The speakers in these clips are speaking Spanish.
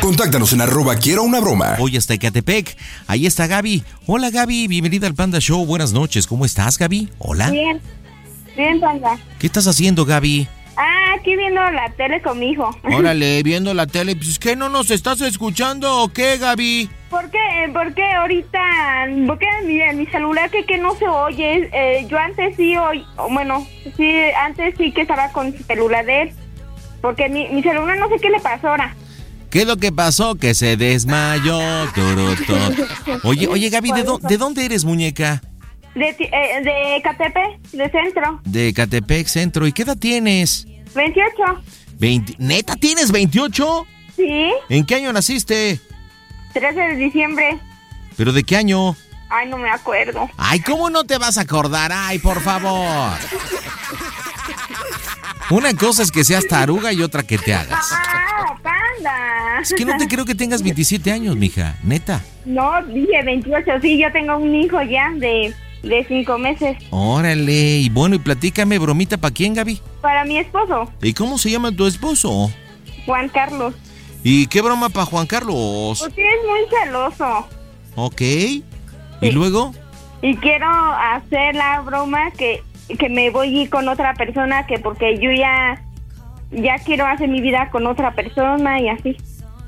Contáctanos en arroba quiero una broma. Hoy hasta Ecatepec. Ahí está Gaby. Hola Gaby, bienvenida al Panda Show. Buenas noches. ¿Cómo estás Gaby? Hola. Bien, bien, Panda. ¿Qué estás haciendo Gaby? Ah, aquí viendo la tele con mi hijo. Órale, viendo la tele. Pues ¿qué no nos estás escuchando o qué Gaby? ¿Por qué? Porque ahorita, porque mi, mi celular que, que no se oye, eh, yo antes sí oí, bueno, sí, antes sí que estaba con el celular de él, porque mi, mi celular no sé qué le pasó ahora. ¿Qué es lo que pasó? Que se desmayó. Turuto. Oye, oye Gaby, ¿de, dó- de dónde eres muñeca? De, eh, de Catepe, de centro, De Catepec Centro. ¿Y qué edad tienes? 28. 20. ¿Neta tienes 28? Sí, ¿En qué año naciste? 13 de diciembre. ¿Pero de qué año? Ay, no me acuerdo. Ay, ¿cómo no te vas a acordar? Ay, por favor. Una cosa es que seas taruga y otra que te hagas. Ah, Es que no te creo que tengas 27 años, mija. Neta. No, dije 28. Sí, yo tengo un hijo ya de, de 5 meses. Órale. Y bueno, y platícame, bromita, ¿para quién, Gaby? Para mi esposo, ¿Y cómo se llama tu esposo? Juan Carlos. ¿Y qué broma para Juan Carlos? Porque es muy celoso. Ok. ¿Y luego? Y quiero hacer la broma que, que me voy a ir con otra persona, que porque yo ya, ya quiero hacer mi vida con otra persona y así.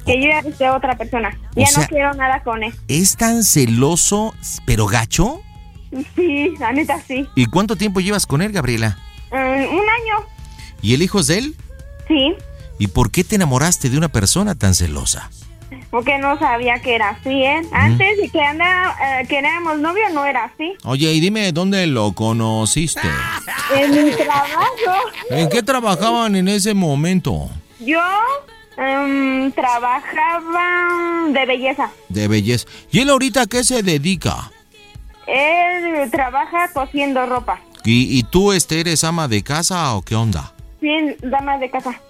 Que yo ya a otra persona. O Ya sea- no quiero nada con él. ¿Es tan celoso, pero gacho? Sí, la neta sí. ¿Y cuánto tiempo llevas con él, Gabriela? Mm, un año, ¿Y el hijo es de él? sí. ¿Y por qué te enamoraste de una persona tan celosa? Porque no sabía que era así, ¿eh? Antes y que anda, eh, que éramos novios no era así. Oye, y dime dónde lo conociste. En mi trabajo, ¿En qué trabajaban en ese momento? yo em, trabajaba de belleza. De belleza. ¿Y él ahorita a qué se dedica? Él trabaja cosiendo ropa. ¿Y, y tú este, eres ama de casa o qué onda? Sí, damas de casa.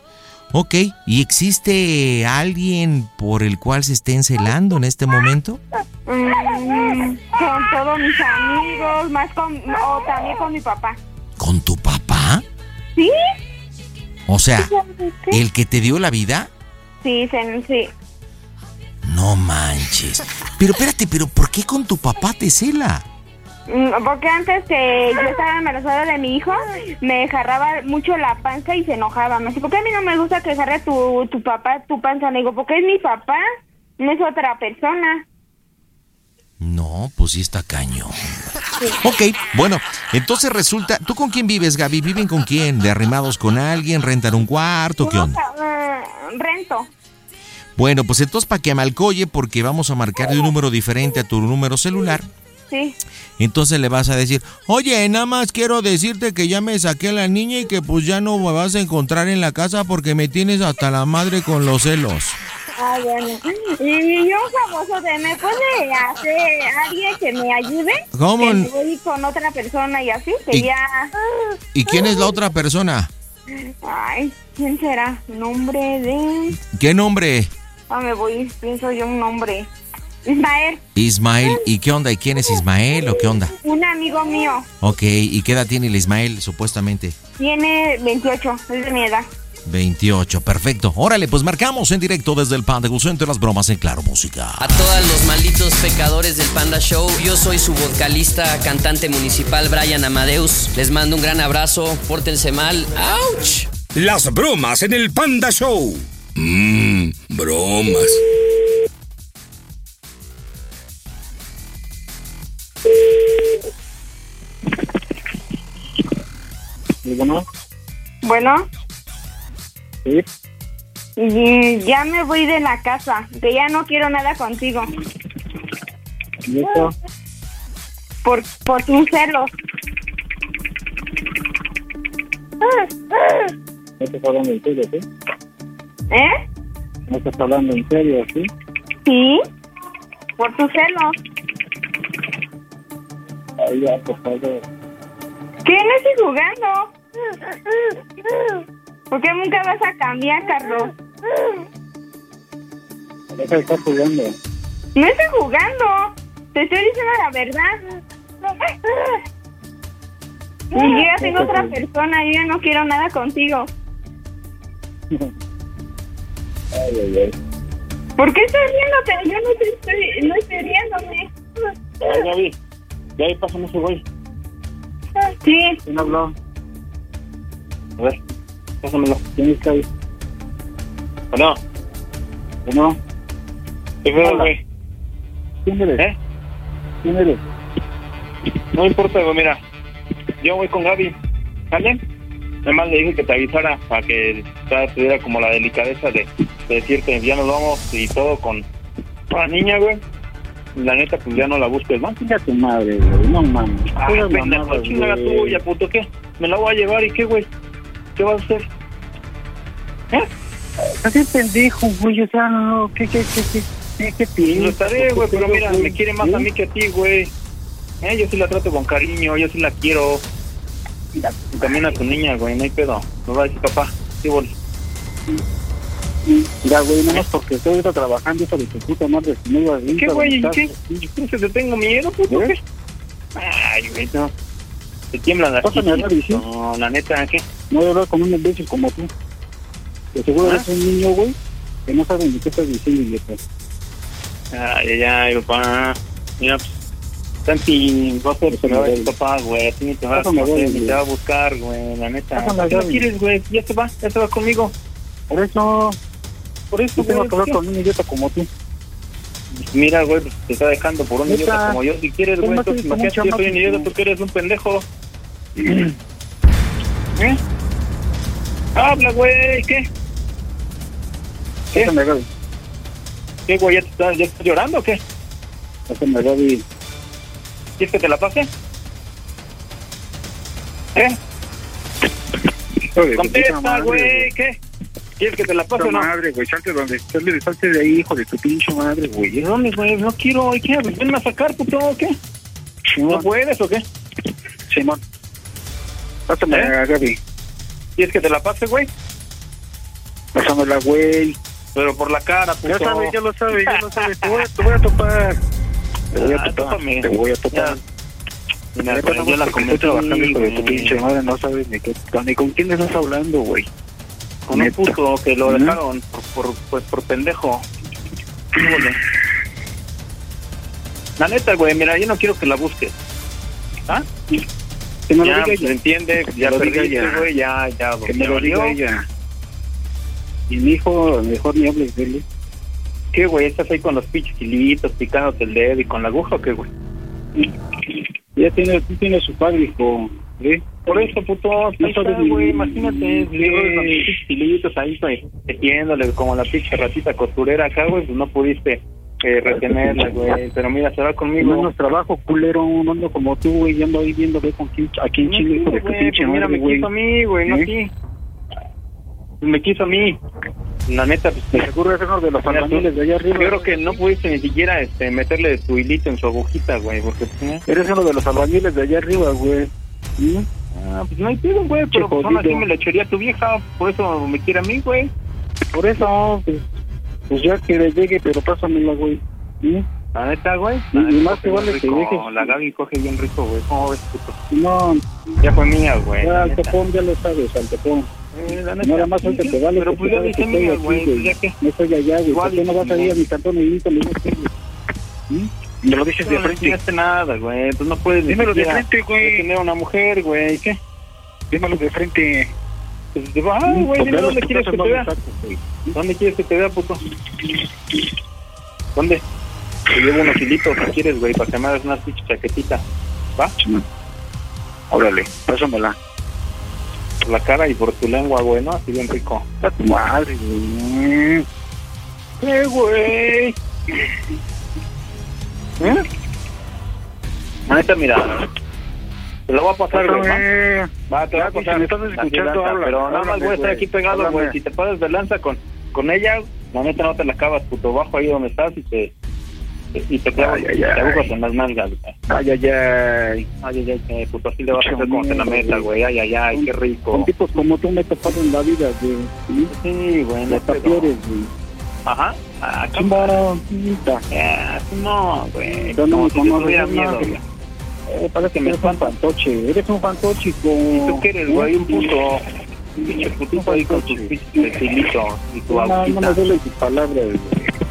Ok, ¿y existe alguien por el cual se estén celando en este momento? Mm, con todos mis amigos, más con, o también con mi papá. ¿Con tu papá? ¿Sí? O sea, Sí, ¿el que te dio la vida? sí, se- sí. No manches. Pero espérate, pero ¿por qué con tu papá te cela? Mm, Porque antes que yo estaba embarazada de mi hijo, me jarraba mucho la panza y se enojaba. Me decía, ¿por qué a mí no me gusta que jarre tu, tu papá tu panza? Le digo, porque es mi papá, no es otra persona. No, pues sí está cañón. Ok, bueno, entonces resulta, ¿tú con quién vives, Gaby? ¿Viven con quién? ¿De arrimados con alguien? ¿Rentan un cuarto? ¿Qué onda? Mm, Rento. Bueno, pues entonces para que malcoye, porque vamos a marcar de un número diferente a tu número celular. Sí. Entonces le vas a decir, oye, nada más quiero decirte que ya me saqué a la niña y que pues ya no me vas a encontrar en la casa porque me tienes hasta la madre con los celos. Ah, bueno. Y yo famoso de, ¿me puede hacer alguien que me ayude? ¿Cómo? Que me voy con otra persona y así, que Y- ya... ¿Y quién es la otra persona? Ay, ¿quién será? Nombre de... ¿Qué nombre? Ah, me voy, pienso yo un nombre. Ismael, Ismael. ¿Y qué onda? ¿Y quién es Ismael o qué onda? un amigo mío, Ok, ¿y qué edad tiene el Ismael supuestamente? tiene 28, es de mi edad. 28, perfecto. Órale, pues marcamos en directo desde el Panda Cool Center las bromas en Claro Música. A todos los malditos pecadores del Panda Show, yo soy su vocalista, cantante municipal Brian Amadeus. Les mando un gran abrazo, pórtense mal. ¡Auch! Las bromas en el Panda Show. Mmm, bromas. Bueno? Bueno, Sí. y ya me voy de la casa, que ya no quiero nada contigo. ¿Y? Por, por tus celos. ¿No estás hablando en serio, sí? ¿Eh? ¿No estás hablando en serio, sí? Sí. Por tus celos. Ay, ya, por favor. ¿Qué? No estoy jugando. ¿Por qué nunca vas a cambiar, Carlos? Deja de estar jugando. No estoy jugando. Te estoy diciendo la verdad. Y yo ya tengo otra persona, yo ya no quiero nada contigo. Ay, ay, ay. ¿Por qué estás riéndote? Yo no te estoy, no estoy riéndome. Ay, Gaby. Gaby, pásame ese güey. Sí, ¿Quién habló? A ver, pásamelo. ¿Quién está ahí? Bueno, ¿Bueno? ¿qué fue, güey? ¿Quién eres? ¿Eh? ¿Quién eres? No importa, güey, mira. Yo voy con Gaby. ¿Sale? Además le dije que te avisara para que ya tuviera como la delicadeza de, de decirte, ya nos vamos y todo con la niña, güey. La neta, pues ya no la busques más. Chinga tu madre, güey. No mames. Ah, pendejo, chingada tuya, puto, ¿qué? ¿Me la voy a llevar y qué, güey? ¿Qué vas a hacer? ¿Eh? Así pendejo, güey. O sea, no, no. ¿Qué, qué, qué, qué? ¿Qué, qué Lo piensas? estaré, güey, pero mira, me quiere más a mí que a ti, güey. Eh, yo sí la trato con cariño, yo sí la quiero. Y también a tu niña, güey, no hay pedo. Nos va a decir papá. Sí. Mira, güey, nada más porque estoy ahorita trabajando, hijo de tu puta madre. Si no ibas bien, ¿Qué, güey? ¿Y cabrón, qué? ¿Qué se te tengo miedo, puto? ¿Eh? ¿Qué? Ay, güey, no. Te tiemblan las chichis. No, la neta, ¿qué? No voy a hablar con un imbécil como tú. De seguro ¿Ah? eres un niño, güey, que no sabe ni qué estás diciendo, idiota. Ay, ay, ay, papá. Mira, pues. Santi, va a ser Gaby. papá, güey. A ti ni te va a conocer, ni te va a buscar, güey, la neta. ¿Qué no quieres, güey? Ya se va, ya se va conmigo. Por eso, Por eso, tengo que hablar con un idiota como tú. Mira, güey, pues te está dejando por un idiota como yo. Si quieres, güey, entonces imagínate, yo soy un idiota, tú. que eres un pendejo. ¿Eh? Habla, güey, ¿qué? ¿Qué? Gaby. ¿Qué, güey? ¿Ya, te ¿Ya estás llorando o qué? A Gaby. ¿Quieres que te la pase? ¿Eh? Puta Contesta, güey, ¿qué? ¿Quieres que te la pase o no? madre, güey, salte donde, salte, salte de ahí, hijo de tu pinche madre, güey. ¿De dónde, güey? No quiero, ¿y qué? Pues Venme a sacar, puto, ¿o qué? ¿No Simón, puedes o qué? Simón. Pásame ¿Eh? a Gaby. ¿Quieres que te la pase, güey? Pásamela, güey. Pero por la cara, puto. Ya sabes, ya lo sabes, ya lo sabes. Te voy a, te voy a topar. Te voy a Ah, topar. tópame. Te voy a topar. Mira, güey, no, yo la estoy trabajando, hijo de tu pinche madre, no sabes ni, qué, ni con quién estás hablando, güey. Con un Neta. puto que lo dejaron por, por, pues, por pendejo. La neta, güey, mira, yo no quiero que la busques. ¿Ah? Que me lo ya, diga ella. entiende, ya lo diga perdiste, güey, ya, ya, Que me lo diga ella. Y mi hijo, mejor ni hables de él. ¿Qué, güey? ¿Estás ahí con los pinches hilitos, picándote el dedo y con la aguja o qué, güey? Ya tiene, tú tienes su padre, hijo. Por eso, puto, No güey, imagínate, Sí. digo, los pinches hilitos ahí, güey, metiéndole como la pinche ratita costurera acá, güey, pues no pudiste eh, retenerla, güey, pero mira, se va No conmigo. ando trabajo, culero, no ando como tú, güey, ya ando ahí viendo ve con quién, a quién No chingo, hijo de güey, pinche pues mira, me güey. quiso a mí, güey, no a ti. Me quiso a mí. La neta, pues, es uno de los albañiles de allá arriba. yo creo que no pudiste ni siquiera este, meterle tu hilito en su agujita, güey, porque... ¿eh? Eres uno de los albañiles de allá arriba, güey. ¿Mm? Ah, pues no hay pedo, güey, pero pues aún así me la echaría tu vieja, por eso me quiere a mí, güey. Por eso, pues, pues ya que le llegue, pero pásamela, güey. ¿Mm? La neta, güey. Y- más te vale que dejes- La Gaby coge bien rico, güey. ¿Cómo ves, puto? No, Ya fue mía, güey. ya al tepón ya lo sabes, al tepón. Eh, la neta, Nada más sí, te vale Pero que pues ya dije que mía, güey. ya que... No estoy allá, güey. ¿Por qué no vas a ir a mi cantón y digo que, güey? ¿Mm? Me lo dices No de le frente. enseñaste nada, güey. Pues no puedes Dímelo de frente, güey. tener una mujer, güey. ¿Qué? Dímelo de frente. Pues digo, ay, güey, dime dónde quieres que te no vea. ¿Dónde quieres que te vea, puto? ¿Dónde? Te llevo unos hilitos si quieres, güey, para que me hagas una pinche chaquetita. ¿Va? Órale, pásamela. Por la cara y por tu lengua, güey, ¿no? Así bien rico. A tu madre, güey. ¡Eh, güey! ¿Eh? Ahorita, mira. Te lo voy a pasar, güey, ¿va? Te voy a pues, pasar. si me estás escuchando, habla, Pero nada más voy a estar aquí pegado, güey. Si te pasas de lanza con, con ella, la neta no te la acabas, puto. Bajo ahí donde estás y te... Y te clavas, Ay, te agujas en las nalgas, güey. Ay, ay, ay. Ay, ay, ay, puto, así le vas a hacer como te la meta, güey. Ay, ay, ay, qué rico. Con tipos como tú me he topado en la vida, güey. ¿Sí? Güey, no tapieres, güey. Ajá. Ah, Chimbaroncita. Ah, no, güey. Yo no Como si no, miedo, güey. Eh, parece que me eres un fantoche. Eres un fantoche, ¿Y güey. tú qué eres, güey? Un puto. Pinche putito ahí con tus pinches estilitos y tu No, no me agujita. duelen tus palabras, güey.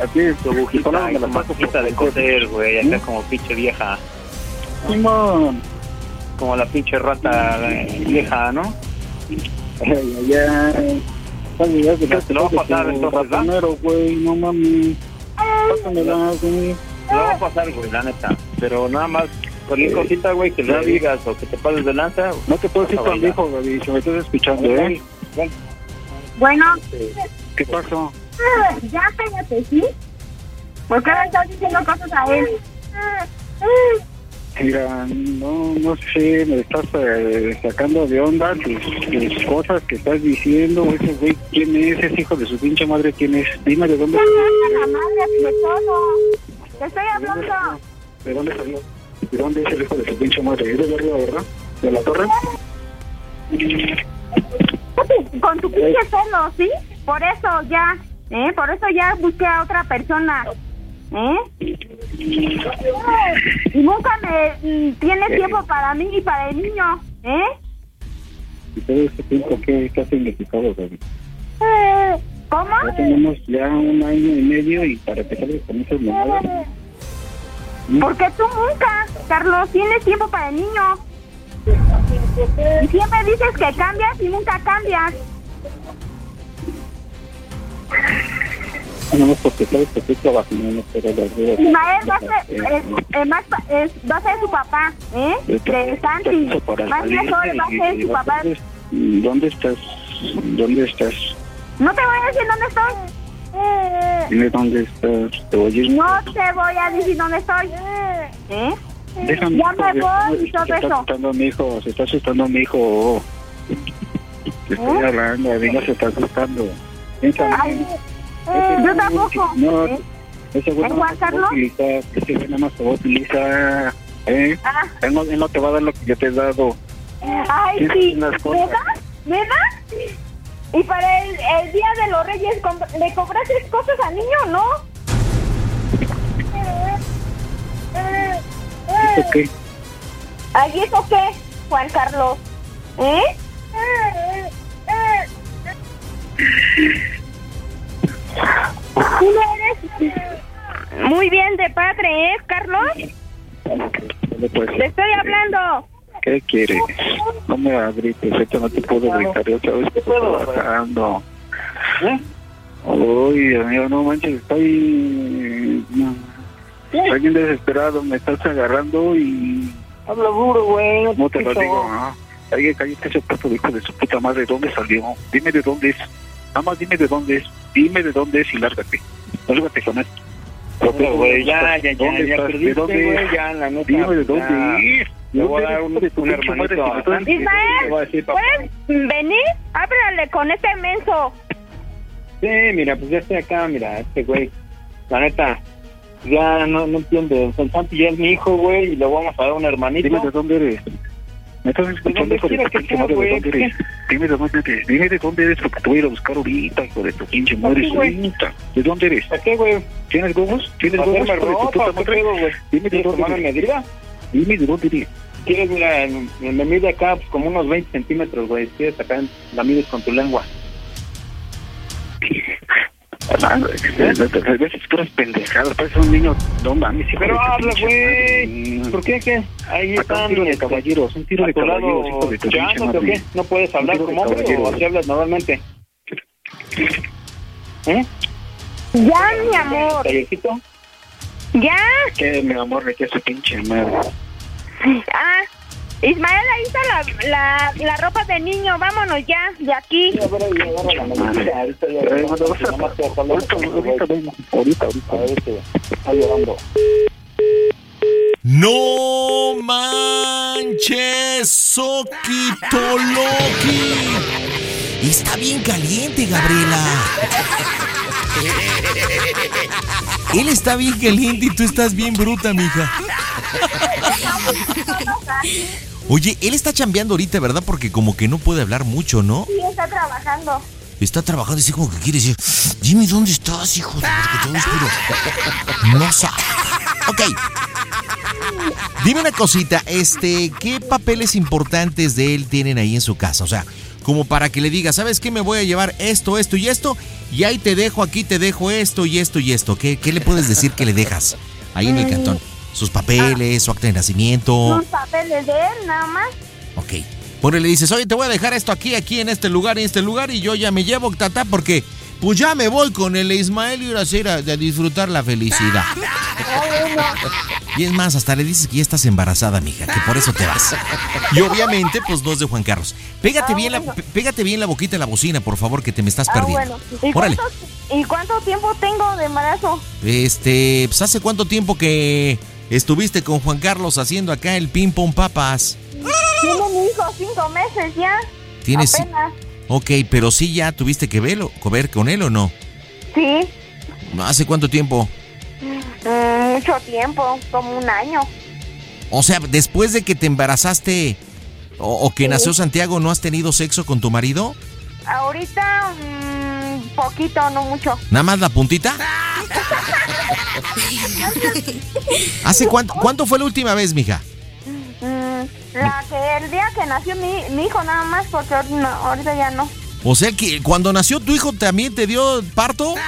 Así es, Tu agujita y las saco maquita de coser, güey. Acá como pinche vieja. Simón. Como la pinche rata eh, vieja, ¿no? Ay, ay, ay. Ya, Ya, te lo voy a pasar, entonces, ¿va? ratonero, güey. No mami. Pásamela, güey. Te lo va a pasar, güey, la neta. Pero nada más, cualquier cosita, güey, que le digas o que te pases de lanza. No te puedo decir bailar. hijo, Gaby, si me estás escuchando, ¿eh? Bueno, ¿Qué pasó? ya cállate, ¿sí? ¿Por qué le estás diciendo cosas a él? Mira, no, no sé, me estás eh, sacando de onda tus, tus cosas que estás diciendo. Ese güey, ¿quién es? Ese hijo de su pinche madre, ¿quién es? Dime de dónde, la madre de todo. Te estoy hablando. de dónde salió. ¿De dónde es el hijo de su pinche madre? ¿Es de arriba, verdad? ¿De la torre? Con tu pinche celo, ¿sí? Por eso ya, ¿eh? Por eso ya busqué a otra persona, ¿eh? Y nunca me mm, tienes tiempo para mí y para el niño, ¿eh? ¿Y todo este tiempo qué, qué has significado, Gaby? ¿Cómo? Ya tenemos ya un año y medio y para salgas con esas mamadas. Porque tú nunca, Carlos, tienes tiempo para el niño. Y siempre dices que cambias y nunca cambias. No, no, porque sabes que estoy trabajando, pero las dudas. Ismael va a ser, es, es va a ser su papá, ¿eh? De Santi. Más mejor va a ser su papá. ¿Dónde estás? ¿Dónde estás? No te voy a decir dónde estoy. Dime dónde estás. Te voy a ir. No te voy a decir dónde estoy. ¿Eh? Déjame. Ya me voy y todo Se está eso. asustando mi hijo. Se está asustando mi hijo. Te estoy ¿Eh? hablando. A mí no se está asustando. Piensa. Ay, yo tampoco. No, ¿eh? ese güey ¿En nada Juan más Carlos? utilizar. Ese güey nada más te va a utilizar. ¿Eh? Ah, Él no, él no te va a dar lo que yo te he dado. ay, sí. ¿Verdad? ¿Verdad? Y para el, el día de los Reyes, ¿le cobraste cosas al niño no? ¿Eso qué? ¿Ay, eso qué, Juan Carlos? ¿Eh? ¿Tú no eres muy bien de padre, ¿eh, Carlos? Le estoy hablando. ¿Qué quieres? No me grites, esto no te puedo gritar, yo sabes que estoy trabajando. ¿Eh? Uy, amigo, no manches, estoy... bien desesperado, me estás agarrando y... Habla duro, güey. No, te lo digo, ¿no? Oye, cállate ese puto hijo de su puta madre, ¿de dónde salió? Dime de dónde es. Nada más dime de dónde es. Dime de dónde es y lárgate. Lárgate con esto. No, güey, ya, ya, ya, ¿Dónde ya perdiste, ¿De dónde güey, es? ya, la neta. Dime de ya. dónde es. Le voy a dar ¿Dónde un, un hermanito. voy Ismael. ¿puedes venir? Háblale con este menso. Sí, mira, pues ya estoy acá, mira, este güey. La neta, ya no, no entiende. El Santi ya es mi hijo, güey, y le vamos a dar un hermanito. Dime de dónde eres. ¿Me estás escuchando, hijo de tu pinche madre? ¿De dónde eres? Dime de dónde eres. Dime de dónde eres porque te voy a ir a buscar ahorita, hijo de tu pinche madre. ahorita. ¿De dónde eres? ¿Para qué, güey? ¿Tienes huevos? ¿Tienes hacerme hijo de tu puta ¿Qué madre? Dime de ¿Quieres dónde eres. medida? Dime de dónde eres. ¿Quieres, mira, me mide acá pues, como unos 20 centímetros, güey. ¿Quieres acá? La mides con tu lengua. Ah, A veces puras pendejadas, parece un niño, no mames. Pero habla, güey. ¿Por qué? ¿Qué? Ahí están. un tiro de este, caballeros, un tiro de caballeros, hijo de tu ¿o qué? ¿No puedes hablar como hombre o así hablas normalmente? ¿Eh? Ya, mi amor. ¿Callecito? Ya. Que mi amor, de que su pinche madre. Ah, Ismael, ahí está la, la, la ropa de niño. Vámonos ya, de aquí. ¡No manches, Soquito Loki! Está bien caliente, Gabriela. Él está bien caliente y tú estás bien bruta, mija. Oye, él está chambeando ahorita, ¿verdad? Porque como que no puede hablar mucho, ¿no? Sí, está trabajando. Está trabajando así como que quiere decir, Jimmy, ¿dónde estás, hijo de puro- No sabe. Ok. Dime una cosita, este, ¿qué papeles importantes de él tienen ahí en su casa? O sea, como para que le diga, ¿sabes qué? Me voy a llevar esto, esto y esto, y ahí te dejo, aquí te dejo esto y esto y esto. ¿Qué, qué le puedes decir que le dejas ahí en el cantón? Sus papeles, su acta de nacimiento. Los papeles de él, nada más. Ok. Por le dices, oye, te voy a dejar esto aquí, aquí, en este lugar, en este lugar, y yo ya me llevo, tata, porque pues ya me voy con el Ismael y ir a, a disfrutar la felicidad. Y es más, hasta le dices que ya estás embarazada, mija, que por eso te vas. Y obviamente, pues no es de Juan Carlos. Pégate, Ah, bien, la, bueno. pégate bien la boquita en la bocina, por favor, que te me estás Ah, perdiendo. bueno. ¿Y Órale. cuánto, ¿Y cuánto tiempo tengo de embarazo? Este, pues hace cuánto tiempo que estuviste con Juan Carlos haciendo acá el ping pong papas. Tiene mi hijo cinco meses ya. Tienes. Apenas. Ok, pero sí ya tuviste que verlo, ver con él o no. Sí. ¿Hace cuánto tiempo? Mm, mucho tiempo, como un año. O sea, después de que te embarazaste o, o que nació Santiago, ¿no has tenido sexo con tu marido? Ahorita, mm, poquito, no mucho. ¿Nada más la puntita? ¿Hace cuánto, cuánto fue la última vez, mija? Mm, la que el día que nació mi, mi hijo nada más, porque no, ahorita ya no. O sea, que cuando nació tu hijo también te dio parto.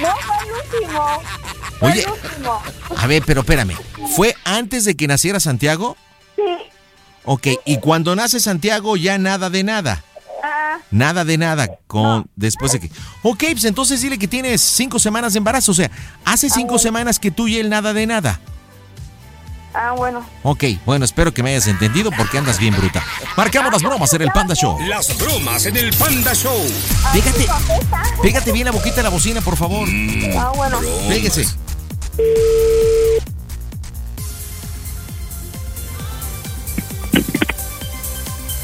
No, fue el último. Fue Oye. el último. A ver, pero espérame. ¿Fue antes de que naciera Santiago? Sí. Ok, y cuando nace Santiago ya nada de nada. Ah, Nada de nada con después de que. Ok, pues entonces dile que tienes cinco semanas de embarazo. O sea, hace cinco semanas que tú y él nada de nada. ah, bueno. Ok, bueno, espero que me hayas entendido porque andas bien bruta. Marcamos las bromas en el Panda Show. Las bromas en el Panda Show. Pégate, pégate bien la boquita a la bocina, por favor. Ah, bueno. Péguese.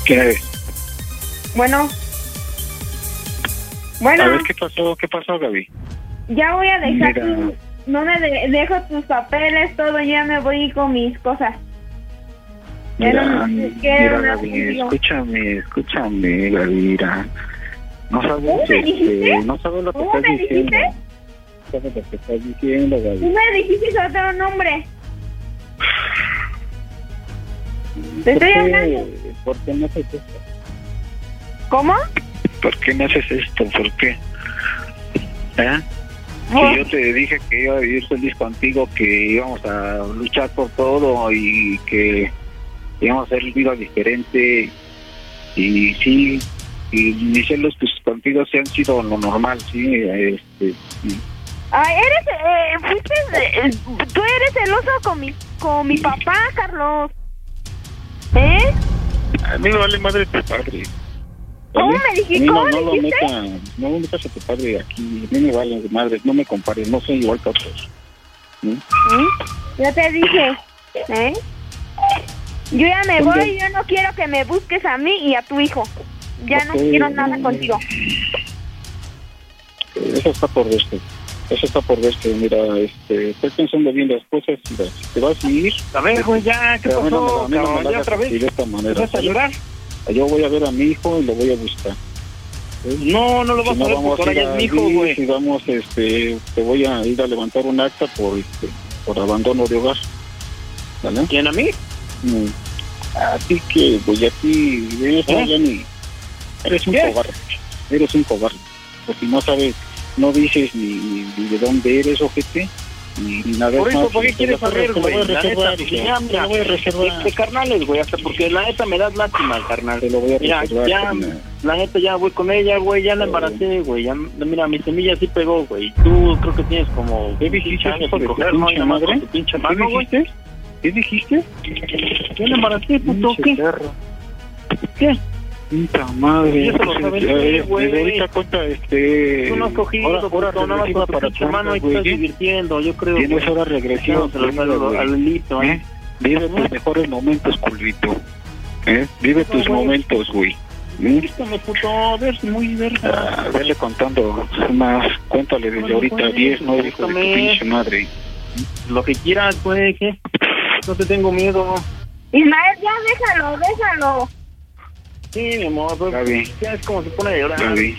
¿Quién eres? Bueno. Bueno, A ver, ¿qué pasó? ¿Qué pasó, Gaby? ya voy a dejar tu- No me de- dejo tus papeles, todo, ya me voy con mis cosas. Mira, no mira, Gaby, escúchame, escúchame, Gaby, mira. No sabes, ¿Cómo me dijiste? este, no sabes lo que ¿Cómo estás me diciendo. dijiste? No sabes lo que estás diciendo, Tú me dijiste otro nombre. Te ¿Por estoy qué- hablando. ¿Por qué no haces esto? ¿Cómo? ¿Por qué no haces esto? ¿Por qué? ¿Eh? Yo te dije que iba a vivir feliz contigo, que íbamos a luchar por todo y que íbamos a hacer vida diferente. Y sí, y mis celos pues contigo sí han sido lo normal, sí. Este, sí. Ay, eres, eh, fuiste, eh, tú eres celoso con mi, con mi papá, Carlos. ¿Eh? A mí me vale madre tu padre. ¿Cómo me dijiste? No, ¿Cómo no lo metas, no lo metas a tu padre aquí. A mí me vale madre, no me compares, no soy igual que otros. ¿Mm? ¿Mm? Ya te dije, ¿eh? Yo ya me ¿Dónde? voy, yo no quiero que me busques a mí y a tu hijo. Ya no quiero nada contigo. Eso está por verse. Eso está por verse. Mira, este, estoy pensando bien las cosas. Mira, si te vas a ir. A ver, güey, ya, ¿qué no pasó, no ¿Ya hagas otra vez? De esta ¿Te manera. vas a llorar? Yo voy a ver a mi hijo y lo voy a buscar. No, no lo Si vas no a ver vamos porque ahora ya es mi hijo, güey. y vamos, este, te voy a ir a levantar un acta por, este, por abandono de hogar. ¿Vale? ¿Quién a mí? Mm. Así que, pues, a ti, ¿Eh? ya ni... Eres un ¿Qué? cobarde. Eres un cobarde. porque no sabes, no dices ni, ni, ni de dónde eres, ojete, Por eso. ¿por qué quieres saber, güey? La neta, ya, voy a reservar. De carnales, güey, hasta porque la neta me das lástima, carnal. Te lo voy a Mira, reservar, ya, la neta ya voy con ella, güey, ya la embaracé, güey. Ya, mira, mi semilla sí pegó, güey. Tú creo que tienes como ¿Qué dijiste, 15 años hijo de coger, ¿no? pinche Ya más madre? con tu pinche ¿Qué mano, güey. dijiste? ¿Qué dijiste? Ya la embaracé, puto, ¿qué? ¿Qué? Puta madre. Eso eh, güey. desde ahorita cuenta, este... Tú no has cogido, hora, hora puto, nada más regresiva con tu para pinche mano y te güey, estás ¿eh? divirtiendo, yo creo. Tienes hora regresiva, al hilito, ¿Eh? ¿eh? Vive tus mejores momentos, culito. ¿Eh? Vive tus momentos, güey. ¿Eh? Quítame, puto, a ver, muy verga. Ah, vele contando más. Cuéntale desde ahorita pues, 10, 9, hijo de tu pinche madre. Lo que quieras, güey, ¿qué? No te tengo miedo. Ismael, ya déjalo, déjalo. Sí, mi amor, pero Gaby. ya es como se pone a llorar. Gaby,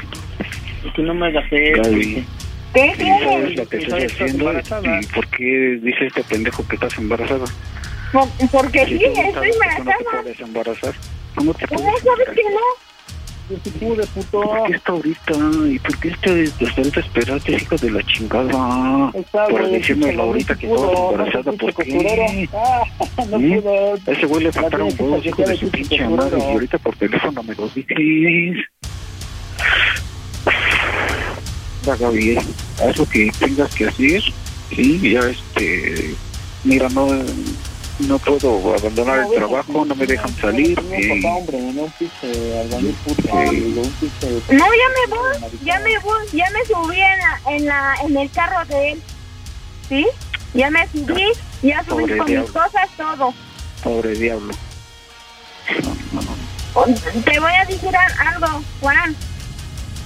Y que no me hagas eso. Gaby. ¿Qué ¿Sí ¿Sabes lo que estás haciendo? embarazada. ¿Y por qué dice este pendejo que estás embarazada? Por- Porque sí, estoy tú no te embarazada. puedes embarazar. ¿Cómo te ¿Cómo puedes sabes embarazar? Pude, puto. ¿Por qué hasta ahorita? ¿Y por qué este, hasta ahorita esperaste, hijo de la chingada? Está, Para decírmelo ahorita que no embarazada, ¿por qué? Ah, no ¿Eh? pudo. Ese güey le faltaron huevos, hijo de su pinche madre. Y ahorita por teléfono me los dices. Va, Gaby, eh, haz lo que tengas que hacer. Sí, ya este. Mira, no, no puedo abandonar el trabajo, no me dejan salir. No, eh, ya me voy, ya me voy, ya me subí en, la, en, la, en el carro de él. ¿Sí? Ya me subí, ya subí Pobre con mis cosas, todo. Pobre diablo. No, no, no. Te voy a decir algo, Juan.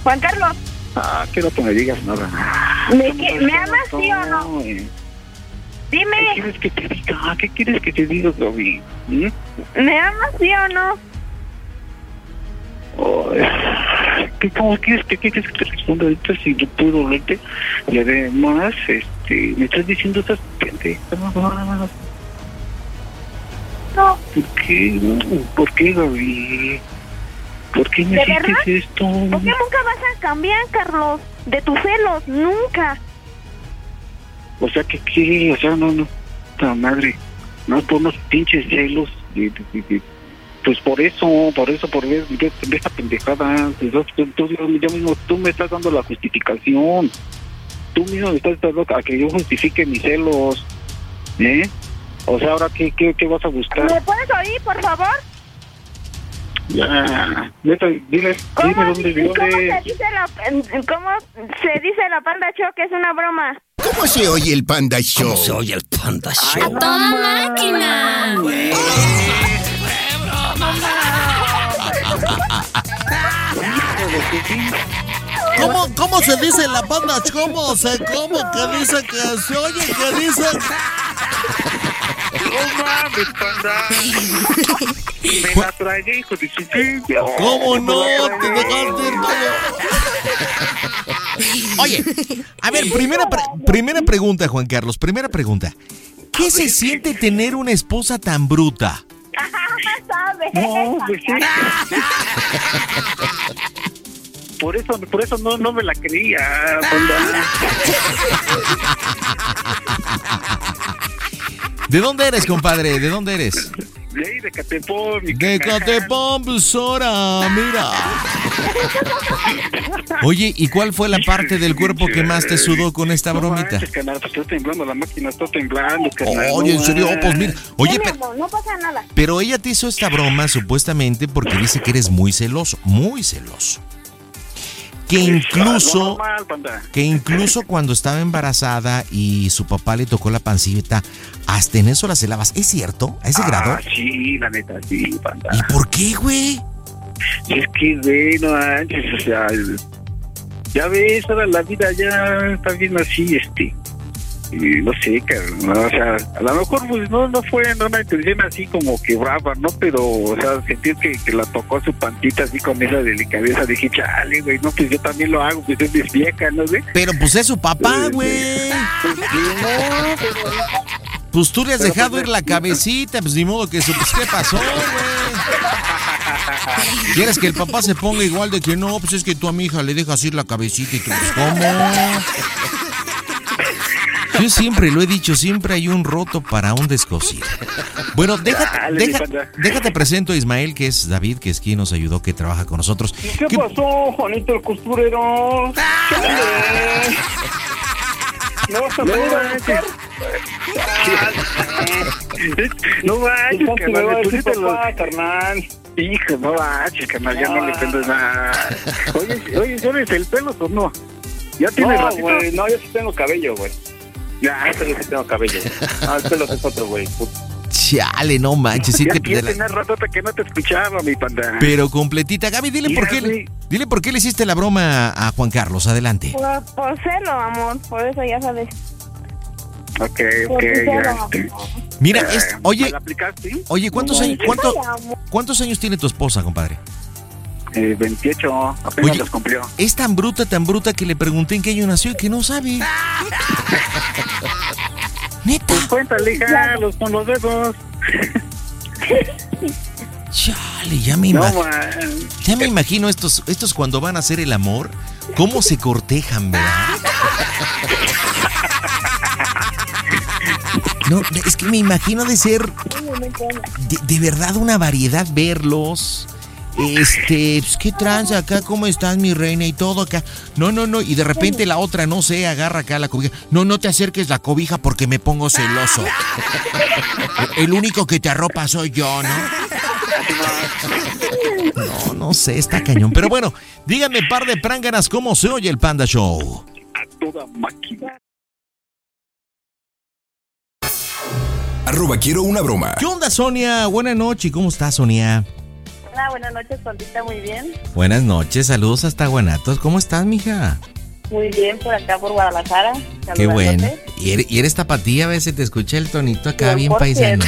Juan Carlos, Ah, quiero que me digas nada. ¿me, que- ¿me amas sí o no? eh. ¿Qué quieres que te diga? ¿Qué quieres que te diga, Gaby? ¿Mm? ¿me amas sí o no? ¿Qué, ¿Cómo quieres que, qué quieres que te responda ahorita si no puedo verte? Y además, este, me estás diciendo estas pendejadas. No, ¿Por qué? ¿Por qué, Gaby? ¿Por qué me ¿De hiciste verdad? esto? porque nunca vas a cambiar, Carlos, de tus celos, nunca. O sea, que qué? O sea, no, no. Puta madre. No por unos pinches celos. de- de- de- de- pues por eso, por eso, por ver, ver, ver esta pendejada. Pues, yo- tú, tú- yo mismo, tú me estás dando la justificación. Tú mismo me estás dando a que yo justifique mis celos. ¿Eh? O sea, ahora, ¿qué, qué, qué vas a buscar? ¿Me puedes oír, por favor? Ya, neta, dile, ¿Cómo, dime dónde, ¿cómo, se dice la, ¿Cómo se dice la panda show que es una broma? ¿Cómo se oye el Panda Show? ¿Cómo se oye el Panda Show? ¡Toda máquina! ¿Cómo, ¿Cómo se dice la panda? ¿Cómo se, cómo que dice que se oye que dice? No mames, panda. Me la tragué, hijo de su. ¿Cómo no? Te dejaste ir todo. Oye, a ver, primera, pre- primera pregunta, Juan Carlos, primera pregunta. ¿Qué se siente tener una esposa tan bruta? ¿Sabes? No, pues sí. Por eso, por eso no, no me la creía. ¿De dónde eres, compadre? ¿De dónde eres? De ahí de Catepón, mi De. Catepón, pues ahora, mira. Oye, ¿y cuál fue la parte del cuerpo que más te sudó con esta No bromita? manches, carnal, pues está temblando la máquina, está temblando. Oye, no en serio, pues mira. Oye, pero, no pasa nada. pero ella te hizo esta broma supuestamente porque dice que eres muy celoso, muy celoso. Que incluso, que incluso cuando estaba embarazada y su papá le tocó la pancita, hasta en eso la celabas. ¿Es cierto? ¿A ese grado? Ah, sí, la neta, sí, panda. ¿Y por qué, güey? Es que, güey, no manches, o sea, ya ves, ahora la vida ya está bien así, este, y no sé, carnal, o sea, a lo mejor pues no, no fue en una intención así como que brava, ¿no? Pero, o sea, sentir que, que la tocó su pantita así con esa delicadeza, dije, chale, güey, no, pues yo también lo hago, pues es vieja, ¿no sé? Pero pues es su papá, güey. Pues no, pero... Pues tú le has Pero, dejado pues, ir la cabecita, pues ni modo que eso, pues ¿qué pasó, güey? ¿Quieres que el papá se ponga igual de que no? Pues es que tú a mi hija le dejas ir la cabecita y tú, pues, ¿cómo? Yo siempre lo he dicho, siempre hay un roto para un descosido. Bueno, déjate, Dale, deja- déjate presento a Ismael, que es David, que es quien nos ayudó, que trabaja con nosotros. ¿Qué, ¿Qué- pasó, Juanito el costurero? Chale. ¿Me vas a buscar? No manches, ¿Cuánto me va a carnal, tú sí te lo- carnal? Hijo, no manches, carnal, ya no le prendes nada. Oye, oye, ¿llores el pelo o no? ¿Ya tienes No, ratito? güey, no, yo sí tengo cabello, güey. Ya, Neta, yo sí tengo cabello. Ah, el pelo es otro, güey. Chale, no manches, sí ya te- la- rato que no te escuchaba, mi panda. pero completita. Gaby, dile Mira, por qué, dile por qué le hiciste la broma a Juan Carlos. Adelante. Por, por celo, amor, por eso ya sabes. Ok, ok, ya. Mira, Eh, es, oye, oye, ¿cuántos años, cuánto- cuántos años tiene tu esposa, compadre? Eh, 28, apenas Oye. los cumplió. Es tan bruta, tan bruta que le pregunté en qué año nació y que no sabe. Neta. Pues cuéntale, hija, los, con los dedos. Chale, ya me, No, ya me imagino estos, estos cuando van a hacer el amor, cómo se cortejan, ¿verdad? No, es que me imagino de ser de, de verdad una variedad verlos. Este, pues, ¿qué tranza acá? ¿Cómo estás, mi reina? Y todo acá. No, no, no. Y de repente la otra, no sé, agarra acá la cobija. No, no te acerques la cobija porque me pongo celoso. El único que te arropa soy yo, ¿no? No, no sé, está cañón. Pero bueno, díganme, par de pránganas, ¿cómo se oye el Panda Show? A toda máquina. Arroba quiero una broma. ¿Qué onda, Sonia? Buenas noches. ¿Cómo estás, Sonia? Hola, buenas noches, Condita, muy bien. Buenas noches, saludos hasta Guanatos. ¿Cómo estás, mija? Muy bien, por acá, por Guadalajara. Qué bueno. Y eres, y eres tapatía, a veces te escucha el tonito acá bien 100%. paisano.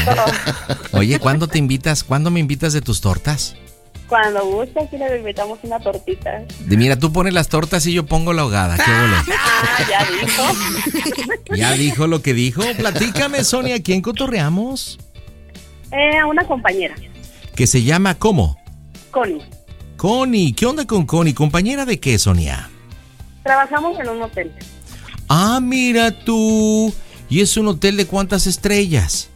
Oye, ¿cuándo te invitas? ¿Cuándo me invitas de tus tortas? Cuando guste, aquí le invitamos una tortita. De, mira, tú pones las tortas y yo pongo la hogada. ¿Qué ole? Ah, ya dijo. Ya dijo lo que dijo. Platícame, Sonia, ¿quién cotorreamos? Eh, a una compañera, Que se llama ¿cómo? Connie. Connie. ¿Qué onda con Connie? ¿Compañera de qué, Sonia? Trabajamos en un hotel Ah, mira tú. ¿Y es un hotel de cuántas estrellas?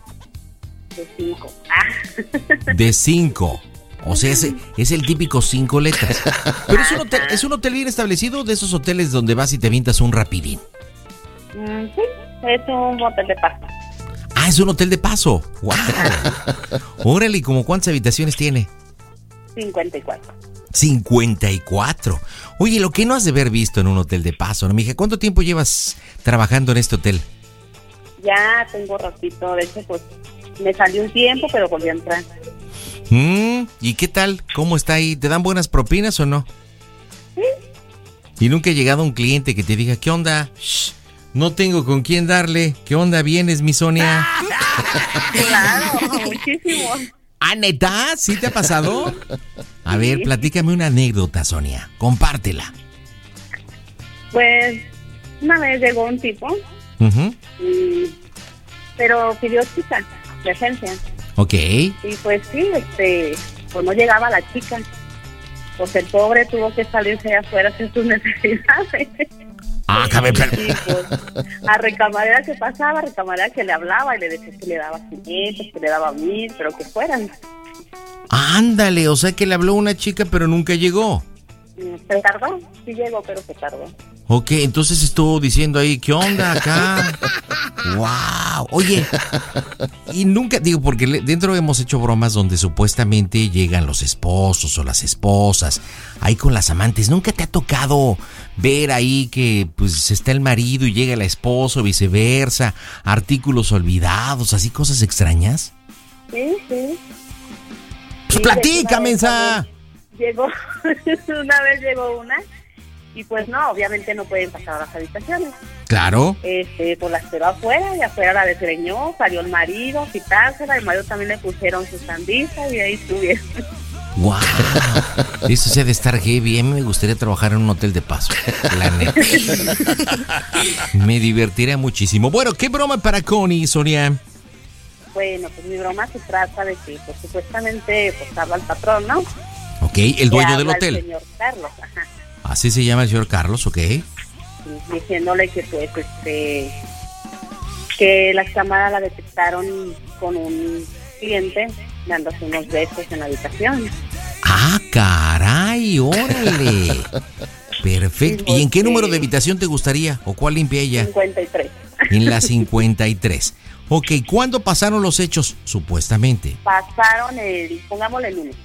de cinco. Ah, De cinco. O sea, es, es el típico cinco letras. Pero es un, hotel, es un hotel bien establecido de esos hoteles donde vas y te avientas un rapidín. mm, sí, es un hotel de pasta. Es un hotel de paso. ¡Wow! Órale, ¿y como cuántas habitaciones tiene? 54. 54. Oye, lo que no has de haber visto en un hotel de paso, ¿no, mija? ¿Cuánto tiempo llevas trabajando en este hotel? Ya tengo ratito, de hecho, pues me salió un tiempo, pero volví a entrar. Mm, ¿Y qué tal? ¿Cómo está ahí? ¿Te dan buenas propinas o no? Y nunca ha llegado un cliente que te diga, ¿qué onda? Shh, no tengo con quién darle. ¿Qué onda vienes, mi Sonia? Claro, muchísimo. ¿Ah, neta? ¿Sí te ha pasado? A ver, Sí. platícame una anécdota, Sonia. Compártela. Pues una vez llegó un tipo, y- pero pidió chica de agencia. Ok. Y pues sí, este, pues no llegaba la chica. Pues el pobre tuvo que salirse afuera hacer sus necesidades. Ah, cabe, pero- Y pues a recamarera que pasaba, a recamarera que le hablaba y le decía que le daba 500, que le daba 1000, pero que fueran. Ándale, o sea que le habló una chica pero nunca llegó. Se tardó, sí llegó, pero se tardó. Ok, entonces estuvo diciendo ahí, ¿qué onda acá? ¡Wow! Oye, y nunca, digo, porque dentro hemos hecho bromas donde supuestamente llegan los esposos o las esposas, ahí con las amantes. ¿Nunca te ha tocado ver ahí que pues está el marido y llega la esposa o viceversa? Artículos olvidados, así cosas extrañas. Sí, sí. Pues Sí, vez mensa. Llegó, una vez llegó una, y pues no, obviamente no pueden pasar a las habitaciones. Claro. Este, pues la esperó afuera y afuera la desgreñó, salió el marido, quitársela, el marido también le pusieron su sandita y ahí estuvieron. ¡Wow! Eso se de estar heavy. A mí me gustaría trabajar en un hotel de paso. La neta. Me divertiría muchísimo. Bueno, ¿qué broma para Connie, Sonia? bueno, pues mi broma se trata de que, pues supuestamente, pues habla el patrón, ¿no? Ok, el dueño del hotel. El señor Carlos, ajá. Así se llama el señor Carlos, ok. diciéndole que pues este que las cámaras la detectaron con un cliente dándose unos besos en la habitación. Ah, caray, órale. Perfecto. ¿Y en qué número de habitación te gustaría? ¿O cuál limpia ella? 53. En la 53. Ok, ¿cuándo pasaron los hechos? Supuestamente. Pasaron el, pongámosle el lunes.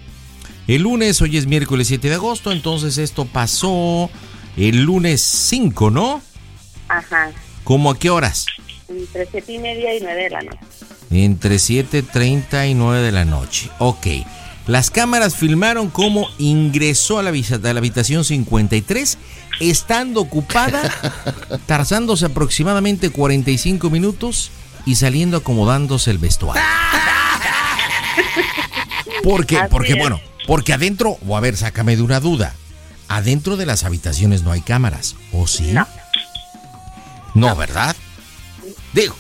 El lunes, hoy es miércoles 7 de agosto, entonces esto pasó el lunes 5, ¿no? Ajá. ¿Cómo a qué horas? Entre siete y media y nueve de la noche. Entre 7.30 y 9 de la noche. Ok. Las cámaras filmaron cómo ingresó a la, a la habitación 53, estando ocupada, tarzándose aproximadamente 45 minutos y saliendo acomodándose el vestuario. ¿Por qué? Así Porque, es. bueno, porque adentro, o a ver, sácame de una duda. Adentro de las habitaciones no hay cámaras, ¿o sí? No. No, ¿verdad? Digo,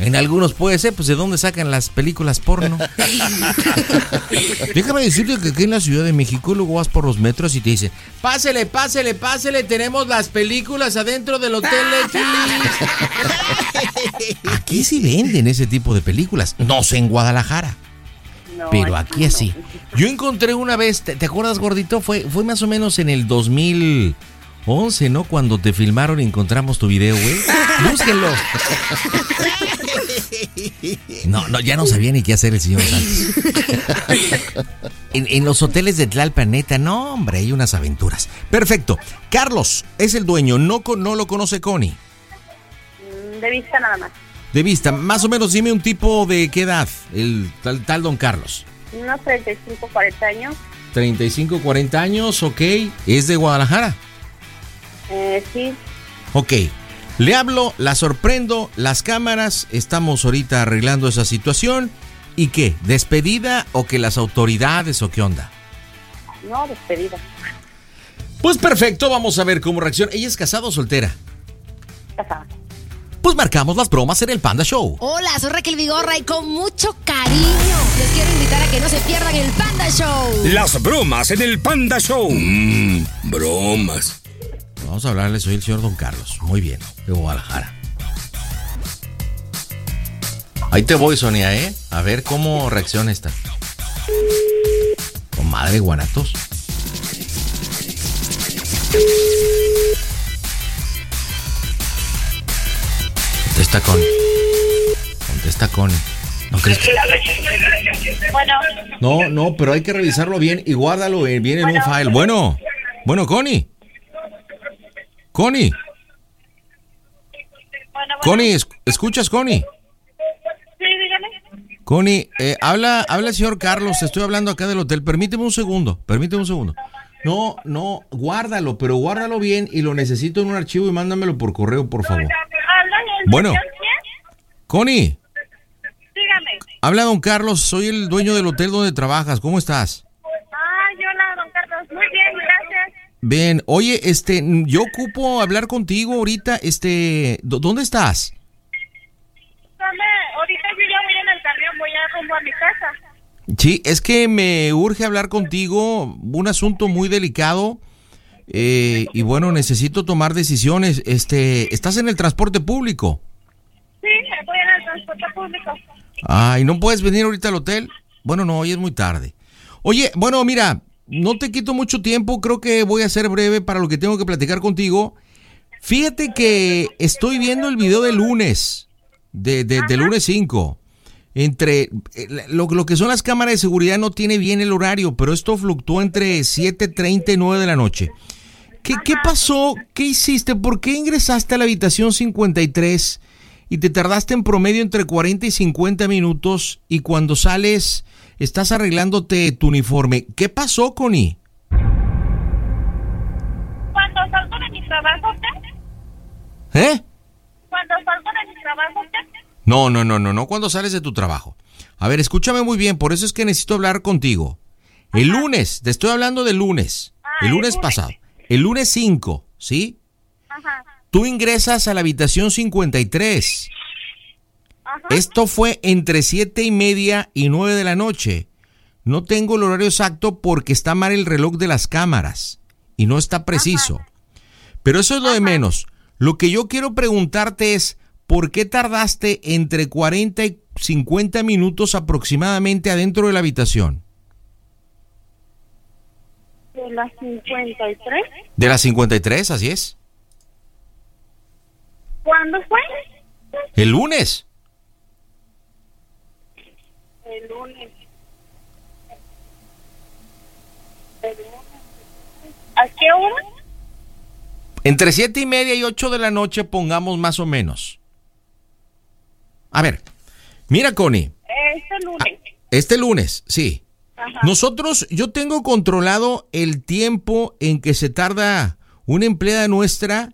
en algunos puede ser, pues de dónde sacan las películas porno. Déjame decirte que aquí en la Ciudad de México luego vas por los metros y te dicen, pásele, pásele, pásele, tenemos las películas adentro del Hotel. Aquí sí venden ese tipo de películas, no sé en Guadalajara. Pero aquí así. Yo encontré una vez, ¿te, te acuerdas, gordito? Fue, fue más o menos en el 2011, ¿no? Cuando te filmaron y encontramos tu video, güey. Búsquenlo. No, no, ya no sabía ni qué hacer el señor Santos. En, en los hoteles de Tlalpan, neta, no, hombre, hay unas aventuras. Perfecto. Carlos es el dueño, no, con- no lo conoce Connie. De vista nada más. De vista, más o menos dime un tipo de qué edad, el tal, tal don Carlos. Unos 35, 40 años. 35, 40 años, ok. Es de Guadalajara. Eh, sí, Ok. Le hablo, la sorprendo, las cámaras, estamos ahorita arreglando esa situación. ¿Y qué? ¿Despedida o que las autoridades o qué onda? no, despedida. Pues perfecto, vamos a ver cómo reacciona. ¿Ella es casada o soltera? Casada. Pues marcamos las bromas en el Panda Show. Hola, soy Raquel Vigorra y con mucho cariño les quiero invitar a que no se pierdan el Panda Show. Las bromas en el Panda Show. Mmm, bromas. Vamos a hablarle, soy el señor Don Carlos. Muy bien, de Guadalajara. Ahí te voy, Sonia, ¿eh? A ver cómo reacciona esta. Comadre Guanatos. Contesta con. Contesta con. ¿No crees que.? Bueno, No, no, pero hay que revisarlo bien y guárdalo eh, bien en un file. Bueno, bueno, Connie. Connie. bueno, Connie, ¿esc- ¿escuchas, Connie? Sí, dígame. Connie, eh, habla, habla el señor Carlos, estoy hablando acá del hotel. Permíteme un segundo, permíteme un segundo. No, no, guárdalo, pero guárdalo bien y lo necesito en un archivo y mándamelo por correo, por favor. Bueno. Connie, Dígame. habla don Carlos, soy el dueño del hotel donde trabajas, ¿cómo estás? Ay, hola, don Carlos. Muy bien, gracias. Bien, oye, este, yo ocupo hablar contigo ahorita, este, ¿dó- ¿dónde estás? Dame, ahorita yo ya voy en el camión, voy a rumbo a mi casa. Sí, es que me urge hablar contigo, un asunto muy delicado. Eh, y bueno, necesito tomar decisiones. Este, ¿estás en el transporte público? Sí, voy en el transporte público. Ay, ¿no puedes venir ahorita al hotel? Bueno, no, hoy es muy tarde. Oye, bueno, mira, no te quito mucho tiempo, creo que voy a ser breve para lo que tengo que platicar contigo. Fíjate que estoy viendo el video de lunes, de, de, de lunes 5. Entre eh, lo, lo que son las cámaras de seguridad no tiene bien el horario, pero esto fluctúa entre 7.30 y 9 de la noche. ¿Qué, ¿Qué pasó? ¿Qué hiciste? ¿Por qué ingresaste a la habitación 53 y te tardaste en promedio entre 40 y 50 minutos y cuando sales estás arreglándote tu uniforme? ¿Qué pasó, Connie? Cuando salgo de mi trabajo, ¿qué? ¿Eh? Cuando salgo de mi trabajo, ¿qué? No, no, no, no, no cuando sales de tu trabajo. A ver, escúchame muy bien, por eso es que necesito hablar contigo. El lunes, te estoy hablando del lunes. el lunes pasado. El lunes 5, ¿sí? Ajá. Tú ingresas a la habitación 53. Esto fue entre siete y media y nueve de la noche. No tengo el horario exacto porque está mal el reloj de las cámaras y no está preciso. Pero eso es lo de menos. Lo que yo quiero preguntarte es, ¿por qué tardaste entre 40 y 50 minutos aproximadamente adentro de la habitación? De las 53. De las 53, así es. ¿Cuándo fue? El lunes. El lunes. ¿A qué hora? Entre siete y media y 8 de la noche, pongamos más o menos. A ver, mira, Connie. Este lunes. Este lunes, sí. Nosotros, yo tengo controlado el tiempo en que se tarda una empleada nuestra